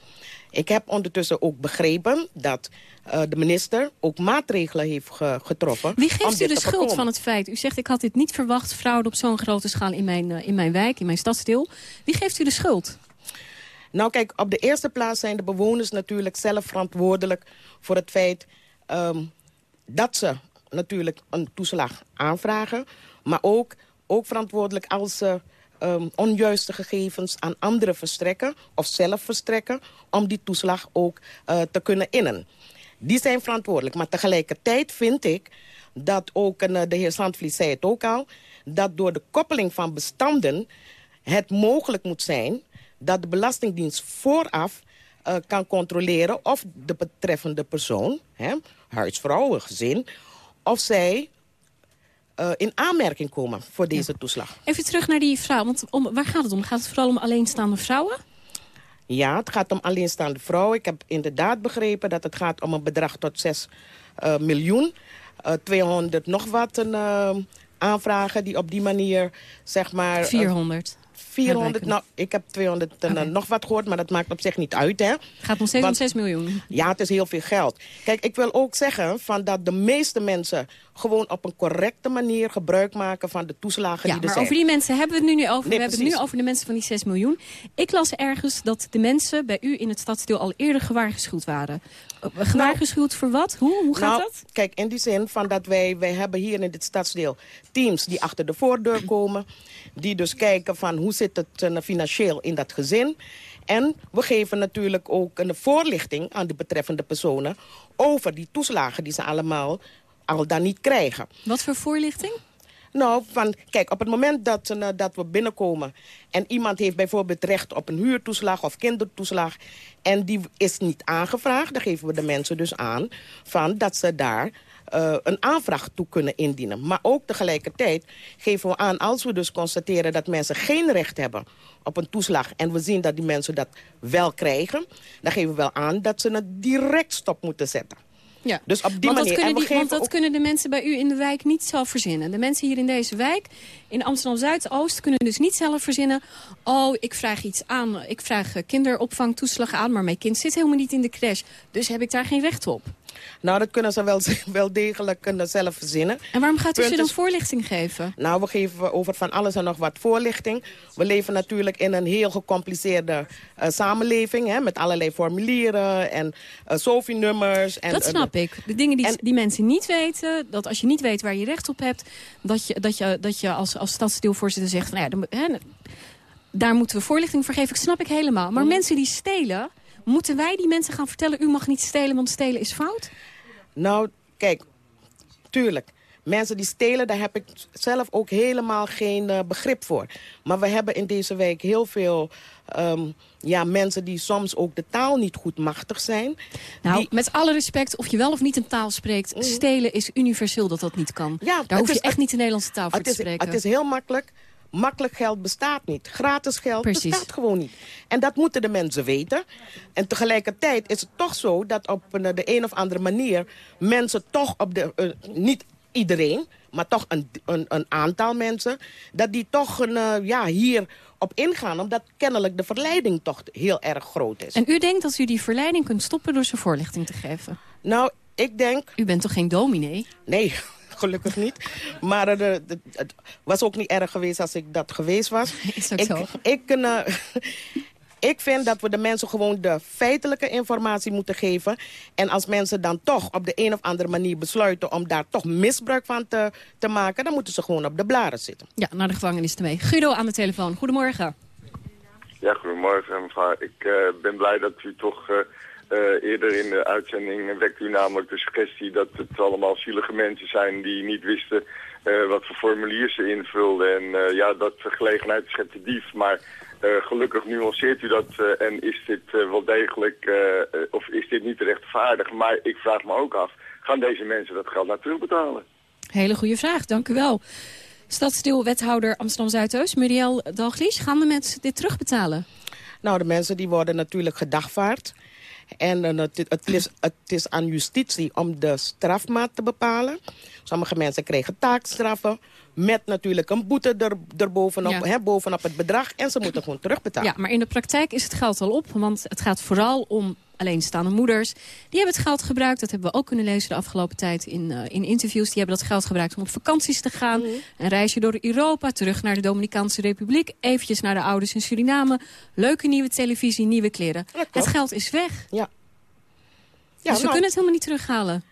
Ik heb ondertussen ook begrepen dat eh, de minister ook maatregelen heeft ge- getroffen. Wie geeft u de schuld voorkomen. van het feit? U zegt ik had dit niet verwacht, fraude op zo'n grote schaal in mijn, eh, in mijn wijk, in mijn stadsdeel. Wie geeft u de schuld? Nou kijk, op de eerste plaats zijn de bewoners natuurlijk zelf verantwoordelijk voor het feit ehm, dat ze natuurlijk een toeslag aanvragen. Maar ook, ook verantwoordelijk als ze ehm, onjuiste gegevens aan anderen verstrekken of zelf verstrekken om die toeslag ook eh, te kunnen innen. Die zijn verantwoordelijk. Maar tegelijkertijd vind ik dat ook, en eh, de heer Sandvliet zei het ook al... dat door de koppeling van bestanden het mogelijk moet zijn... dat de Belastingdienst vooraf eh, kan controleren of de betreffende persoon... Hè, huisvrouw, gezin, of zij eh, in aanmerking komen voor deze toeslag. Even terug naar die vrouw, want om, waar gaat het om? Gaat het vooral om alleenstaande vrouwen? Ja, het gaat om alleenstaande vrouwen. Ik heb inderdaad begrepen dat het gaat om een bedrag tot 6 eh, miljoen. Eh 200 nog wat een, aanvragen die op die manier, zeg maar... eh, 400. 400, nou, ik heb 200 en eh, nog wat gehoord, maar dat maakt op zich niet uit, hè. Het gaat nog steeds om 6 miljoen. Ja, het is heel veel geld. Kijk, ik wil ook zeggen van dat de meeste mensen gewoon op een correcte manier gebruik maken van de toeslagen Ja, die er maar zijn. over die mensen hebben we het nu niet over. Nee, we hebben het nu over de mensen van die 6 miljoen. Ik las ergens dat de mensen bij u in het stadsdeel al eerder gewaarschuwd waren. Eh, Gewaarschuwd voor wat? Hoe? Hoe gaat nou, dat? Kijk, in die zin van dat wij, wij hebben hier in dit stadsdeel teams die achter de voordeur komen. Die dus kijken van hoe zit het eh, financieel in dat gezin. En we geven natuurlijk ook een voorlichting aan de betreffende personen over die toeslagen die ze allemaal al dan niet krijgen. Wat voor voorlichting? Nou, van, kijk, op het moment dat, eh, dat we binnenkomen... en iemand heeft bijvoorbeeld recht op een huurtoeslag of kindertoeslag... en die is niet aangevraagd, dan geven we de mensen dus aan... Van dat ze daar eh, een aanvraag toe kunnen indienen. Maar ook tegelijkertijd geven we aan, als we dus constateren... dat mensen geen recht hebben op een toeslag... en we zien dat die mensen dat wel krijgen... dan geven we wel aan dat ze het direct stop moeten zetten. Ja. Dus op die want dat, manier. kunnen, die, want dat ook- kunnen de mensen bij u in de wijk niet zelf verzinnen. De mensen hier in deze wijk, in Amsterdam-Zuidoost, kunnen dus niet zelf verzinnen... oh, ik vraag iets aan, ik vraag kinderopvangtoeslag aan... maar mijn kind zit helemaal niet in de crash, dus heb ik daar geen recht op. Nou, dat kunnen ze wel, wel degelijk kunnen zelf verzinnen. En waarom gaat u Punt ze dan voorlichting geven? Nou, we geven over van alles en nog wat voorlichting. We leven natuurlijk in een heel gecompliceerde eh, samenleving... Hè, met allerlei formulieren en eh SOFI-nummers. dat snap ik. De dingen die, die mensen niet weten, dat als je niet weet waar je recht op hebt... dat je, dat je, dat je als, als stadsdeelvoorzitter zegt... Nou ja, dan hè, daar moeten we voorlichting voor geven. Ik snap ik helemaal. Maar mensen die stelen, moeten wij die mensen gaan vertellen... u mag niet stelen, want stelen is fout? Nou, kijk, tuurlijk. Mensen die stelen, daar heb ik zelf ook helemaal geen eh, begrip voor. Maar we hebben in deze week heel veel ehm, ja, mensen die soms ook de taal niet goed machtig zijn. Nou, Die- met alle respect, of je wel of niet een taal spreekt... stelen is universeel dat dat niet kan. Daar het hoef je echt niet de Nederlandse taal voor te is, spreken. Het is heel makkelijk. Makkelijk geld bestaat niet. Gratis geld Precies. bestaat gewoon niet. En dat moeten de mensen weten. En tegelijkertijd is het toch zo dat op de een of andere manier... mensen toch op de... eh, niet iedereen, maar toch een, een, een aantal mensen... dat die toch een, eh, ja, hier op ingaan. Omdat kennelijk de verleiding toch heel erg groot is. En u denkt dat u die verleiding kunt stoppen door ze voorlichting te geven? Nou, ik denk... U bent toch geen dominee? Nee, gelukkig niet. Maar eh, de- de- het was ook niet erg geweest als ik dat geweest was. Is ook ik, zo. Ik, eh, ik vind dat we de mensen gewoon de feitelijke informatie moeten geven. En als mensen dan toch op de een of andere manier besluiten... om daar toch misbruik van te, te maken... dan moeten ze gewoon op de blaren zitten. Ja, naar de gevangenis ermee. Guido aan de telefoon. Goedemorgen. Ja, goedemorgen mevrouw. Ik eh, ben blij dat u toch eh, eerder in de uitzending wekt u namelijk de suggestie dat het allemaal zielige mensen zijn die niet wisten eh, wat voor formulier ze invulden. En eh, ja, dat gelegenheid schept de dief. Maar eh, gelukkig nuanceert u dat eh, en is dit eh, wel degelijk, of is dit niet rechtvaardig? Maar ik vraag me ook af, gaan deze mensen dat geld nou terugbetalen? Hele goede vraag, dank u wel. Stadsdeelwethouder Amsterdam-Zuidoost, Muriel Dalglies. Gaan de mensen dit terugbetalen? Nou, de mensen die worden natuurlijk gedagvaard. En eh, het, is, het is aan justitie om de strafmaat te bepalen. Sommige mensen krijgen taakstraffen. Met natuurlijk een boete er, erbovenop, Ja. hè, bovenop het bedrag. En ze moeten gewoon terugbetalen. Ja, maar in de praktijk is het geld al op. Want het gaat vooral om alleenstaande moeders. Die hebben het geld gebruikt. Dat hebben we ook kunnen lezen de afgelopen tijd in, eh, in interviews. Die hebben dat geld gebruikt om op vakanties te gaan. Een reisje door Europa, terug naar de Dominicaanse Republiek. Eventjes naar de ouders in Suriname. Leuke nieuwe televisie, nieuwe kleren. het geld is weg. Ja. dus we nou- kunnen het helemaal niet terughalen.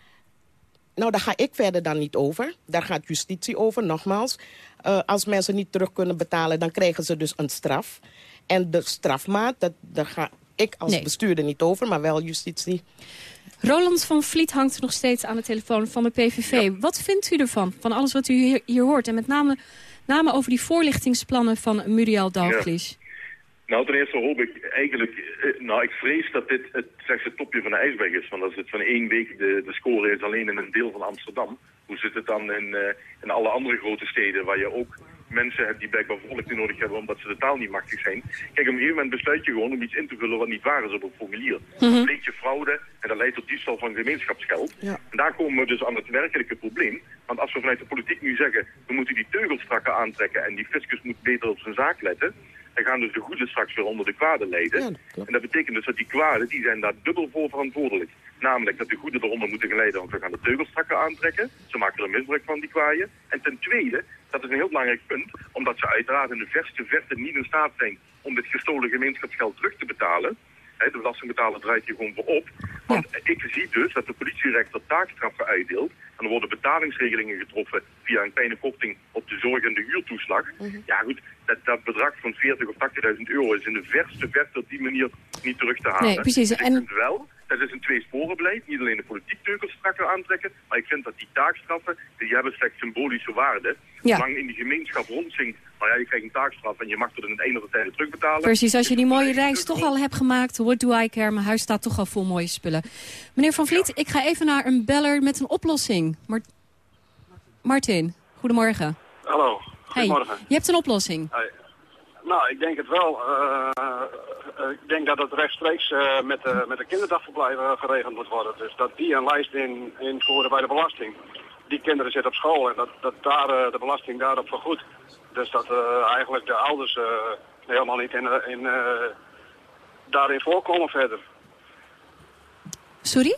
Nou, daar ga ik verder dan niet over. Daar gaat justitie over, nogmaals. Eh, als mensen niet terug kunnen betalen, dan krijgen ze dus een straf. En de strafmaat, dat, daar ga ik als Nee. bestuurder niet over, maar wel justitie. Roland van Vliet hangt nog steeds aan de telefoon van de PVV. Wat vindt u ervan, van alles wat u hier, hier hoort? En met name, name over die voorlichtingsplannen van Muriel Dalglish. Nou, ten eerste hoop ik eigenlijk... eh, nou, ik vrees dat dit het, slechts het topje van de ijsberg is. Want als het van één week de, de score is alleen in een deel van Amsterdam... hoe zit het dan in, eh, in alle andere grote steden waar je ook mensen hebt die blijkbaar volk nodig hebben omdat ze de taal niet machtig zijn. Kijk, op een gegeven moment besluit je gewoon om iets in te vullen wat niet waar is op een formulier. Dan pleeg je fraude en dat leidt tot diefstal van gemeenschapsgeld. Ja. En daar komen we dus aan het werkelijke probleem. Want als we vanuit de politiek nu zeggen, we moeten die teugels strakker aantrekken en die fiscus moet beter op zijn zaak letten, dan gaan dus de goede straks weer onder de kwade lijden. en dat betekent dus dat die kwade, die zijn daar dubbel voor verantwoordelijk. Namelijk dat de goede eronder moeten geleiden, want we gaan de teugels strakker aantrekken. Ze maken er misbruik van, die kwaaien. En ten tweede, dat is een heel belangrijk punt, omdat ze uiteraard in de verste verte niet in staat zijn om dit gestolen gemeenschapsgeld terug te betalen. De belastingbetaler draait hier gewoon voor op. Want ik zie dus dat de politierechter taakstraffen uitdeelt. En er worden betalingsregelingen getroffen via een kleine korting op de zorg- en de huurtoeslag. Ja goed, dat, dat bedrag van 40 of 80.000 euro is in de verste verte op die manier niet terug te halen. Nee, precies. Dus En- wel, dat is een tweesporenbeleid. Niet alleen de politiek teugels strakker aantrekken, maar ik vind dat die taakstraffen, die hebben slechts symbolische waarde. Ja. Zolang in die gemeenschap rondzinkt, nou ja, je krijgt een taakstraf en je mag het in het einde of de tijde terugbetalen. Precies, als je die mooie reis toch al hebt gemaakt, what do I care? Mijn huis staat toch al vol mooie spullen. Meneer Van Vliet, ik ga even naar een beller met een oplossing. Mart- Martin, goedemorgen. Hallo, Hey, goedemorgen. je hebt een oplossing. Hey. Nou, ik denk het wel. Eh, eh, ik denk dat het rechtstreeks eh, met, de, met de kinderdagverblijven geregeld moet worden. Dus dat die een lijst in, invoeren bij de belasting. Die kinderen zitten op school en dat, dat daar de belasting daarop vergoedt. Dus dat eigenlijk de ouders helemaal niet in, in, daarin voorkomen verder. Sorry?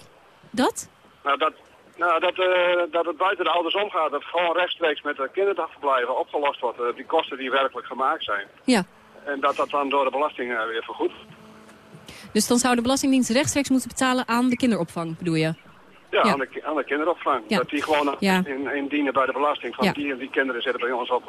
Dat? Nou, dat, nou, dat, eh, dat het buiten de ouders omgaat. Dat gewoon rechtstreeks met de kinderdagverblijven opgelost wordt. eh, die kosten die werkelijk gemaakt zijn. Ja. En dat dat dan door de belasting eh, weer vergoed. Dus dan zou de Belastingdienst rechtstreeks moeten betalen aan de kinderopvang, bedoel je? Ja, Ja. Aan, de, aan de kinderopvang. Ja. Dat die gewoon Ja. in, indienen bij de belasting. Van die en die kinderen zitten bij ons op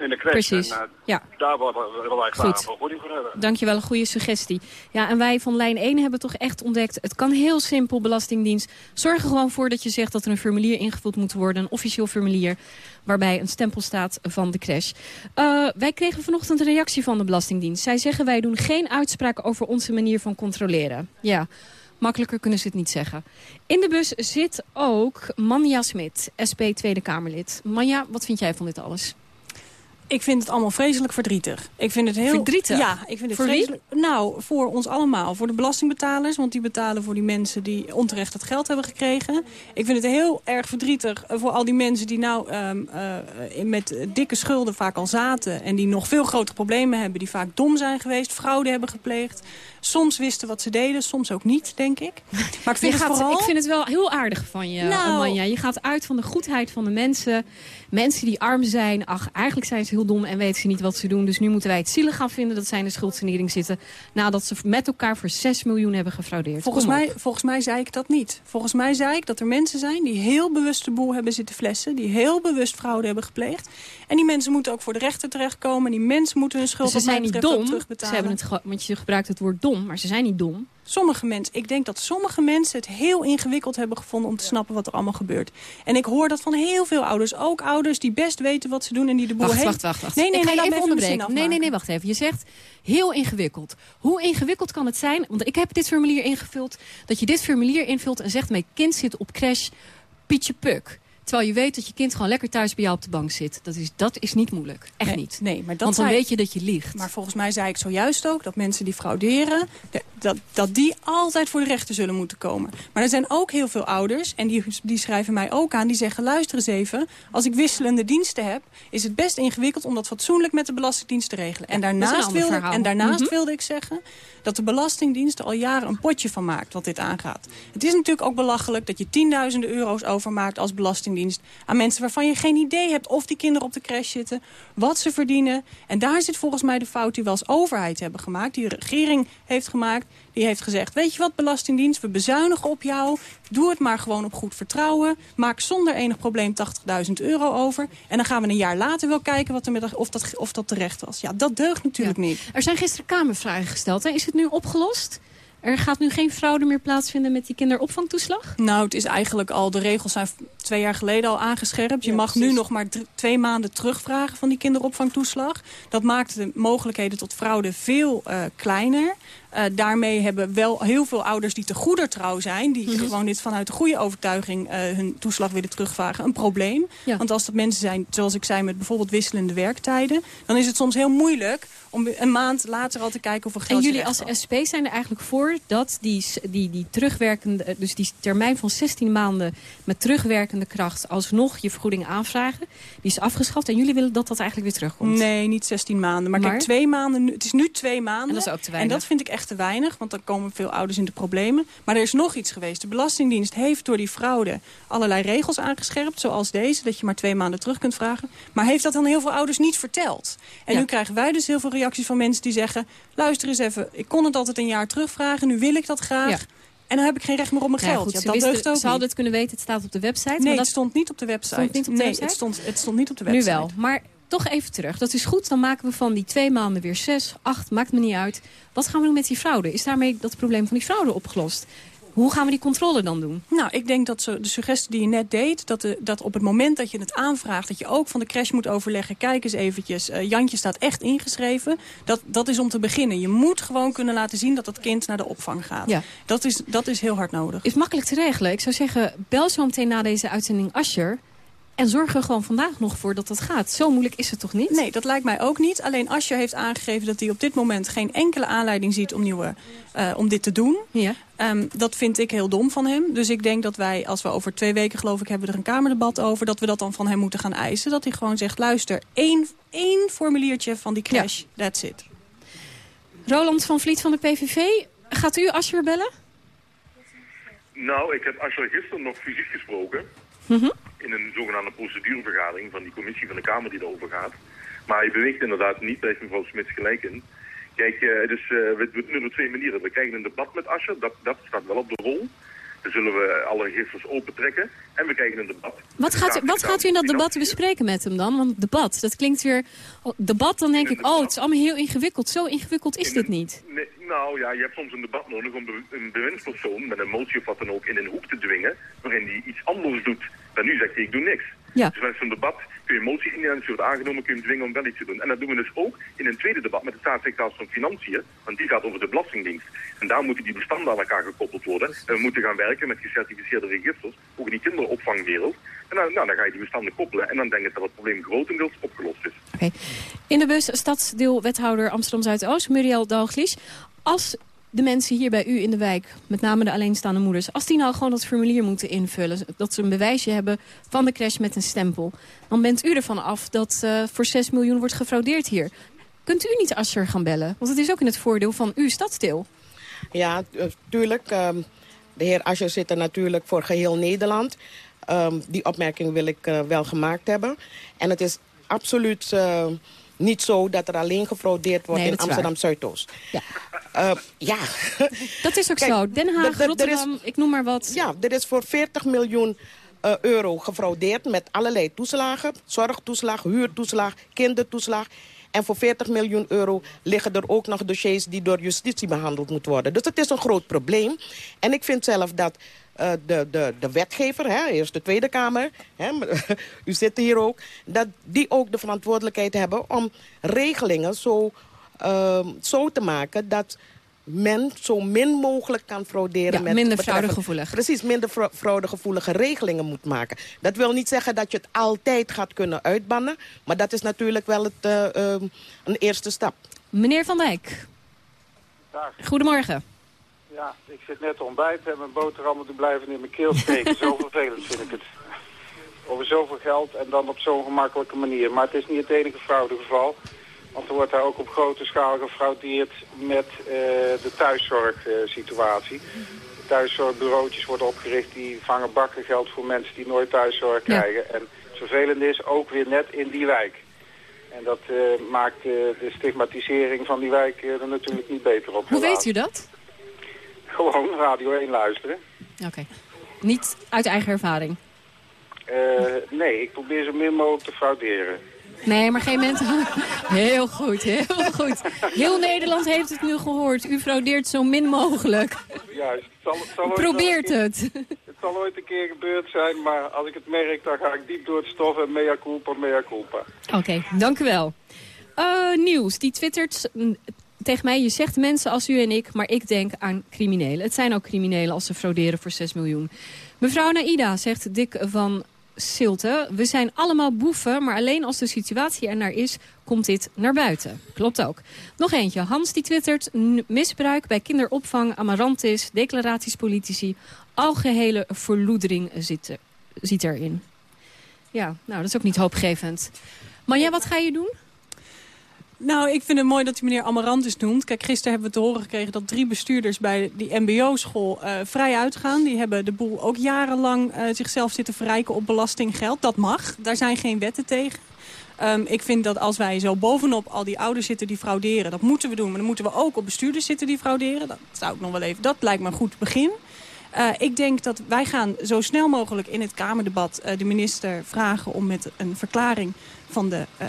in de crash. Precies. En, eh, Ja. Daar willen wij graag Goed. een vergoeding voor hebben. Dankjewel, een goede suggestie. Ja, en wij van lijn 1 hebben toch echt ontdekt... het kan heel simpel, Belastingdienst. Zorg er gewoon voor dat je zegt dat er een formulier ingevuld moet worden. Een officieel formulier waarbij een stempel staat van de crash. Eh, wij kregen vanochtend een reactie van de Belastingdienst. Zij zeggen wij doen geen uitspraak over onze manier van controleren. Ja, makkelijker kunnen ze het niet zeggen. In de bus zit ook Manja Smit, SP Tweede Kamerlid. Manja, wat vind jij van dit alles? Ik vind het allemaal vreselijk verdrietig. Ik vind het heel... Verdrietig? Ja, ik vind het Voor wie? vreselijk... Nou, voor ons allemaal. Voor de belastingbetalers, want die betalen voor die mensen die onterecht het geld hebben gekregen. Ik vind het heel erg verdrietig eh, voor al die mensen die nou ehm, eh, met dikke schulden vaak al zaten. En die nog veel grotere problemen hebben. Die vaak dom zijn geweest, fraude hebben gepleegd. Soms wisten wat ze deden, soms ook niet, denk ik. Maar ik vind, het gaat, vooral... Ik vind het wel heel aardig van je, Nou. Je gaat uit van de goedheid van de mensen. Mensen die arm zijn. Ach, eigenlijk zijn ze heel dom en weten ze niet wat ze doen. Dus nu moeten wij het zielig gaan vinden dat zij in de schuldsanering zitten. Nadat ze met elkaar voor 6 miljoen hebben gefraudeerd. Volgens mij, volgens mij zei ik dat niet. Volgens mij zei ik dat er mensen zijn die heel bewust de boel hebben zitten flessen. Die heel bewust fraude hebben gepleegd. En die mensen moeten ook voor de rechter terechtkomen. Die mensen moeten hun schuld Dus ze zijn niet dom. Ze terugbetalen. hebben het want je gebruikt het woord dom, maar ze zijn niet dom. Sommige mensen, ik denk dat sommige mensen het heel ingewikkeld hebben gevonden om te snappen wat er allemaal gebeurt. En ik hoor dat van heel veel ouders. Ook ouders die best weten wat ze doen en die de boel Wacht, heel- wacht, wacht, wacht. Nee, nee, ik ga nee, laat even onderbreken. Nee, nee, nee, wacht even. Je zegt heel ingewikkeld. Hoe ingewikkeld kan het zijn? Want ik heb dit formulier ingevuld. Dat je dit formulier invult en zegt... mijn kind zit op crash Pietje Puk. Terwijl je weet dat je kind gewoon lekker thuis bij jou op de bank zit. Dat is, dat is niet moeilijk. Echt Nee, niet. Nee, maar dat Want dan zei- weet je dat je liegt. Maar volgens mij zei ik zojuist ook dat mensen die frauderen... de- dat, dat die altijd voor de rechter zullen moeten komen. Maar er zijn ook heel veel ouders, en die, die schrijven mij ook aan... die zeggen, luister eens even, als ik wisselende diensten heb... is het best ingewikkeld om dat fatsoenlijk met de Belastingdienst te regelen. En daarnaast, wilde, en daarnaast wilde ik zeggen dat de Belastingdienst er al jaren een potje van maakt wat dit aangaat. Het is natuurlijk ook belachelijk dat je tienduizenden euro's overmaakt als Belastingdienst... aan mensen waarvan je geen idee hebt of die kinderen op de crash zitten... wat ze verdienen. En daar zit volgens mij de fout die we als overheid hebben gemaakt... die de regering heeft gemaakt. Die heeft gezegd, weet je wat Belastingdienst, we bezuinigen op jou. Doe het maar gewoon op goed vertrouwen. Maak zonder enig probleem 80.000 euro over. En dan gaan we een jaar later wel kijken wat er met, of, dat, of dat terecht was. Ja, dat deugt natuurlijk niet. Er zijn gisteren Kamervragen gesteld. Hè? Is het nu opgelost? Er gaat nu geen fraude meer plaatsvinden met die kinderopvangtoeslag? Nou, het is eigenlijk al, de regels zijn twee jaar geleden al aangescherpt. Je mag nu nog maar twee maanden terugvragen van die kinderopvangtoeslag. Dat maakt de mogelijkheden tot fraude veel uh, kleiner. Uh, daarmee hebben wel heel veel ouders die te goeder trouw zijn... die Mhm. gewoon dit vanuit de goede overtuiging uh, hun toeslag willen terugvragen, een probleem. Ja. Want als dat mensen zijn, zoals ik zei, met bijvoorbeeld wisselende werktijden... dan is het soms heel moeilijk om een maand later al te kijken of er En geld jullie terecht als. SP zijn er eigenlijk voor dat die, die, die terugwerkende, eh, dus die termijn van 16 maanden met terugwerkende kracht alsnog je vergoeding aanvragen, die is afgeschaft en jullie willen dat dat eigenlijk weer terugkomt. Nee, niet 16 maanden. Maar, Maar? kijk, twee maanden. Het is nu twee maanden. En dat is ook te En weinig. dat vind ik echt te weinig, want dan komen veel ouders in de problemen. Maar er is nog iets geweest. De Belastingdienst heeft door die fraude allerlei regels aangescherpt. Zoals deze, dat je maar twee maanden terug kunt vragen. Maar heeft dat dan heel veel ouders niet verteld. En Ja. nu krijgen wij dus heel veel reacties van mensen die zeggen... luister eens even, ik kon het altijd een jaar terugvragen. Nu wil ik dat graag. Ja. En dan heb ik geen recht meer op mijn ja, geld. goed, ja, ze, dat wisten- deugt ook ze hadden het kunnen weten, het staat op de website. Nee, maar het dat stond niet op de website. stond niet op de nee, website? Het, stond, het stond niet op de Nu website. wel, maar toch even terug. Dat is goed, dan maken we van die twee maanden weer zes, acht, maakt me niet uit. Wat gaan we doen met die fraude? Is daarmee dat probleem van die fraude opgelost? Hoe gaan we die controle dan doen? Nou, ik denk dat zo, de suggestie die je net deed... Dat, de, dat op het moment dat je het aanvraagt... dat je ook van de crash moet overleggen... kijk eens eventjes, eh, Jantje staat echt ingeschreven. Dat, dat is om te beginnen. Je moet gewoon kunnen laten zien dat dat kind naar de opvang gaat. Ja. Dat, is, dat is heel hard nodig. Is makkelijk te regelen. Ik zou zeggen, bel zo meteen na deze uitzending Ascher... en zorg er gewoon vandaag nog voor dat dat gaat. Zo moeilijk is het toch niet? Nee, dat lijkt mij ook niet. Alleen Asje heeft aangegeven dat hij op dit moment geen enkele aanleiding ziet om, nieuwe, eh, om dit te doen. Ja. Ehm, dat vind ik heel dom van hem. Dus ik denk dat wij, als we over twee weken geloof ik hebben we er een kamerdebat over... dat we dat dan van hem moeten gaan eisen. Dat hij gewoon zegt, luister, één, één formuliertje van die crash, that's it. Roland van Vliet van de PVV, gaat u Ascher bellen? Nou, ik heb Asher gisteren nog fysiek gesproken. Mhm. In een zogenaamde procedurevergadering van die commissie van de Kamer die erover gaat. Maar hij beweegt inderdaad niet, daar heeft mevrouw Smits gelijk in. Kijk, eh, is, eh, we doen het op twee manieren. We krijgen een debat met Ascher, dat, dat staat wel op de rol. Dan zullen we alle registers opentrekken en we krijgen een debat. Wat gaat, u, wat gaat u in dat debat bespreken met hem dan? Want debat, dat klinkt weer... oh, Debat, dan denk ik, oh, het is allemaal heel ingewikkeld. Zo ingewikkeld is dit niet. Nee, nou ja, je hebt soms een debat nodig om be- een bewindspersoon met een motie of wat dan ook in een hoek te dwingen, waarin die iets anders doet dan nu zegt hij ik doe niks. Ja. Dus met zo'n debat kun je motie indienen en als je wordt aangenomen kun je hem dwingen om wel iets te doen. En dat doen we dus ook in een tweede debat met de staatssecretaris van Financiën, want die gaat over de Belastingdienst. En daar moeten die bestanden aan elkaar gekoppeld worden. En we moeten gaan werken met gecertificeerde registers, ook in die kinderopvangwereld. En dan, nou, dan ga je die bestanden koppelen en dan denk ik dat het probleem grotendeels opgelost is. Oké. In de bus stadsdeelwethouder Amsterdam Zuidoost, Muriel Dalglish. Als de mensen hier bij u in de wijk, met name de alleenstaande moeders... als die nou gewoon dat formulier moeten invullen... dat ze een bewijsje hebben van de crash met een stempel... dan bent u ervan af dat eh, voor 6 miljoen wordt gefraudeerd hier. Kunt u niet Asscher gaan bellen? Want het is ook in het voordeel van uw stadsdeel. Ja, eh, tuurlijk. ehm, de heer Ascher zit er natuurlijk voor geheel Nederland. Ehm, die opmerking wil ik eh, wel gemaakt hebben. En het is absoluut niet zo dat er alleen gefraudeerd wordt Nee, in. Amsterdam-Zuidoost. Ja. Eh, ja. Dat is ook Kijk, zo. Den Haag, er is- Rotterdam, ik noem maar wat. Ja, er is voor 40 miljoen eh, euro gefraudeerd met allerlei toeslagen. Zorgtoeslag, huurtoeslag, kindertoeslag. En voor 40 miljoen euro liggen er ook nog dossiers die door justitie behandeld moeten worden. Dus het is een groot probleem. En ik vind zelf dat eh, de, de, de wetgever, hè, eerst de Tweede Kamer, hè, u zit hier ook, dat die ook de verantwoordelijkheid hebben om regelingen zo, ehm, zo te maken dat men zo min mogelijk kan frauderen. Ja, met minder fraudegevoelig. Precies, minder fra- fraudegevoelige regelingen moet maken. Dat wil niet zeggen dat je het altijd gaat kunnen uitbannen. Maar dat is natuurlijk wel het, eh, ehm, een eerste stap. Meneer Van Dijk, Dag. goedemorgen. Ja, ik zit net te ontbijten en mijn boterhammen die blijven in mijn keel steken. Zo vervelend vind ik het. Over zoveel geld en dan op zo'n gemakkelijke manier. Maar het is niet het enige fraudegeval. Want er wordt daar ook op grote schaal gefraudeerd met eh, de thuiszorgsituatie. De thuiszorgbureautjes worden opgericht die vangen bakken geld voor mensen die nooit thuiszorg krijgen. En het vervelende is ook weer net in die wijk. En dat eh, maakt eh, de stigmatisering van die wijk eh, er natuurlijk niet beter op. Hoe weet u dat? Gewoon Radio 1 luisteren. Oké. Niet uit eigen ervaring. Eh, nee, ik probeer zo min mogelijk te frauderen. Nee, maar geen mensen... Heel goed, heel goed. Heel Nederland heeft het nu gehoord. U fraudeert zo min mogelijk. Juist. Het zal, het zal ooit Probeert het. Het zal ooit een keer gebeurd zijn, maar als ik het merk, dan ga ik diep door het stof en mea culpa, mea culpa. Oké, dank u wel. Eh, nieuws, die twittert tegen mij... je zegt mensen als u en ik, maar ik denk aan criminelen. Het zijn ook criminelen als ze frauderen voor 6 miljoen. Mevrouw Naida, zegt Dick van Silte... we zijn allemaal boeven, maar alleen als de situatie er naar is... komt dit naar buiten. Klopt ook. Nog eentje, Hans die twittert... "N- misbruik bij kinderopvang, Amarantis, declaraties politici... algehele verloedering zit, er- zit erin. Ja, nou, dat is ook niet hoopgevend. Manja, wat ga je doen? Nou, ik vind het mooi dat u meneer Amarantis noemt. Kijk, gisteren hebben we te horen gekregen dat drie bestuurders bij die mbo-school eh, vrij uitgaan. Die hebben de boel ook jarenlang eh, zichzelf zitten verrijken op belastinggeld. Dat mag, daar zijn geen wetten tegen. Ehm, ik vind dat als wij zo bovenop al die ouders zitten die frauderen, dat moeten we doen. Maar dan moeten we ook op bestuurders zitten die frauderen. Dat zou ik nog wel even, dat lijkt me een goed begin. Eh, ik denk dat wij gaan zo snel mogelijk in het Kamerdebat de minister vragen om met een verklaring van de eh,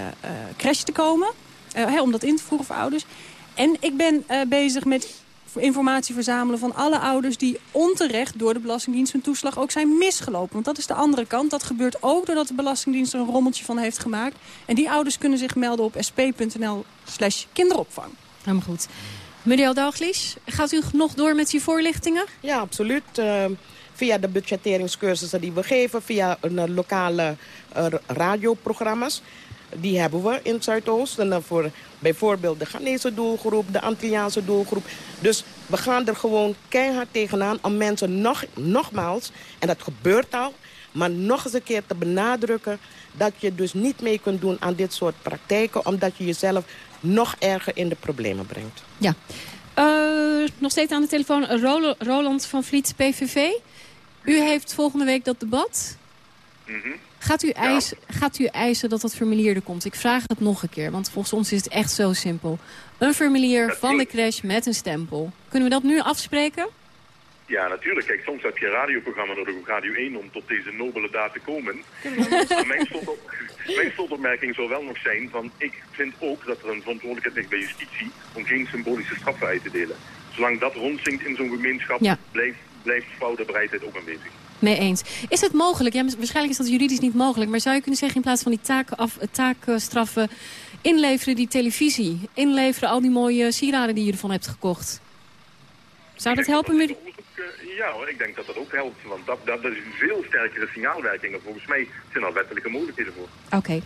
crash te komen. Eh, hè, om dat in te voeren voor ouders. En ik ben eh, bezig met informatie verzamelen van alle ouders... die onterecht door de Belastingdienst hun toeslag ook zijn misgelopen. Want dat is de andere kant. Dat gebeurt ook doordat de Belastingdienst er een rommeltje van heeft gemaakt. En die ouders kunnen zich melden op sp.nl slash kinderopvang. Helemaal goed. Meneer Dalglish, gaat u nog door met uw voorlichtingen? Ja, absoluut. Eh, via de budgetteringscursussen die we geven, via een, lokale eh, radioprogramma's. Die hebben we in Zuidoost. En dan voor bijvoorbeeld de Ghanese doelgroep, de Antilliaanse doelgroep. Dus we gaan er gewoon keihard tegenaan om mensen nog, nogmaals, en dat gebeurt al... maar nog eens een keer te benadrukken dat je dus niet mee kunt doen aan dit soort praktijken... omdat je jezelf nog erger in de problemen brengt. Ja. Eh, nog steeds aan de telefoon Roland van Vliet, PVV. U heeft volgende week dat debat. Gaat u, eisen, gaat u eisen dat dat formulier er komt? Ik vraag het nog een keer, want volgens ons is het echt zo simpel. Een formulier van de crash met een stempel. Kunnen we dat nu afspreken? Ja, natuurlijk. Kijk, soms heb je een radioprogramma nodig op Radio 1 om tot deze nobele daad te komen. Maar mijn, slotop, mijn slotopmerking zou wel nog zijn van... ik vind ook dat er een verantwoordelijkheid ligt bij justitie... om geen symbolische straffen uit te delen. Zolang dat rondzinkt in zo'n gemeenschap... Ja. blijft, blijft fraudebereidheid ook aanwezig. Mee eens. Is het mogelijk? Ja, waarschijnlijk is dat juridisch niet mogelijk. Maar zou je kunnen zeggen in plaats van die taken af, taakstraffen... inleveren die televisie? Inleveren al die mooie sieraden die je ervan hebt gekocht? Zou dat helpen? ja hoor, ik denk dat dat ook helpt. Want dat, dat, is een veel sterkere signaalwerking. En volgens mij zijn er wettelijke mogelijkheden voor. Oké.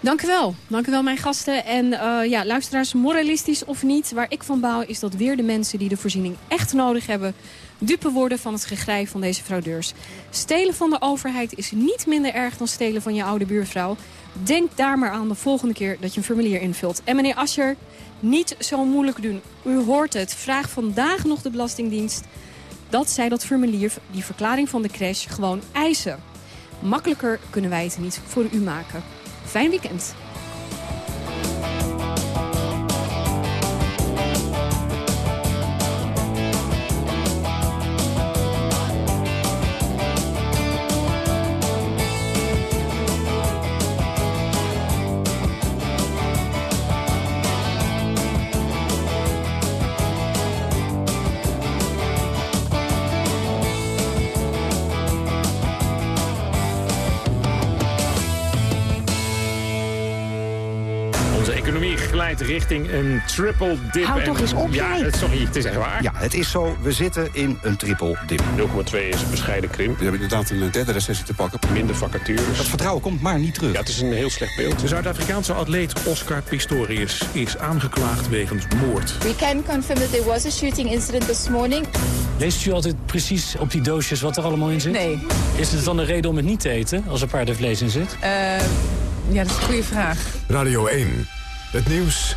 Dank u wel. Dank u wel, mijn gasten. En eh, ja, luisteraars, moralistisch of niet, waar ik van bouw is dat weer de mensen die de voorziening echt nodig hebben, dupe worden van het gegrijf van deze fraudeurs. Stelen van de overheid is niet minder erg dan stelen van je oude buurvrouw. Denk daar maar aan de volgende keer dat je een formulier invult. En meneer Ascher, niet zo moeilijk doen. U hoort het. Vraag vandaag nog de Belastingdienst dat zij dat formulier, die verklaring van de crash, gewoon eisen. Makkelijker kunnen wij het niet voor u maken. Fijn weekend. Richting een triple dip. Hou En- toch eens op, Ja, jij. het, sorry, het is echt waar. Ja, het is zo. We zitten in een triple dip. 0,2 is een bescheiden krimp. We hebben inderdaad een derde recessie te pakken. Minder vacatures. Dat vertrouwen komt maar niet terug. Ja, het is een heel slecht beeld. De Zuid-Afrikaanse atleet Oscar Pistorius is aangeklaagd wegens moord. We can confirm that there was a shooting incident this morning. Leest u altijd precies op die doosjes wat er allemaal in zit? Nee. Is het dan een reden om het niet te eten als er paardenvlees in zit? Eh, ja, dat is een goede vraag. Radio 1. Het nieuws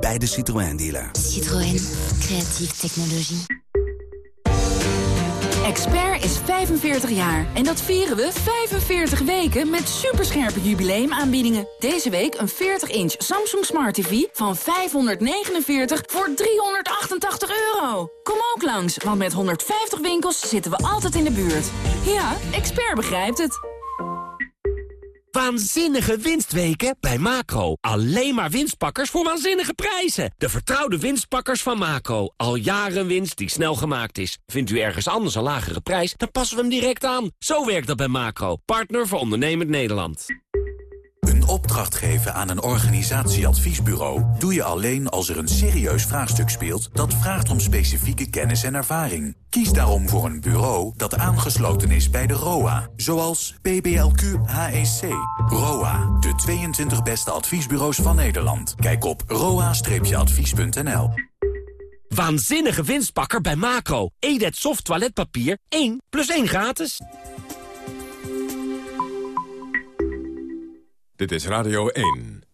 bij de Citroën dealer. Citroën, creatieve technologie. Expert is 45 jaar en dat vieren we 45 weken met superscherpe jubileumaanbiedingen. Deze week een 40-inch Samsung Smart TV van 549 voor 388 euro. Kom ook langs, want met 150 winkels zitten we altijd in de buurt. Ja, Expert begrijpt het. Waanzinnige winstweken bij Macro. Alleen maar winstpakkers voor waanzinnige prijzen. De vertrouwde winstpakkers van Macro. Al jaren winst die snel gemaakt is. Vindt u ergens anders een lagere prijs, dan passen we hem direct aan. Zo werkt dat bij Macro. Partner voor ondernemend Nederland. Opdracht geven aan een organisatieadviesbureau doe je alleen als er een serieus vraagstuk speelt dat vraagt om specifieke kennis en ervaring. Kies daarom voor een bureau dat aangesloten is bij de ROA, zoals PBLQ HEC. ROA, de 22 beste adviesbureaus van Nederland. Kijk op roa-advies.nl. Waanzinnige winstpakker bij Macro. Edet soft toiletpapier 1 plus 1 gratis. Dit is Radio 1.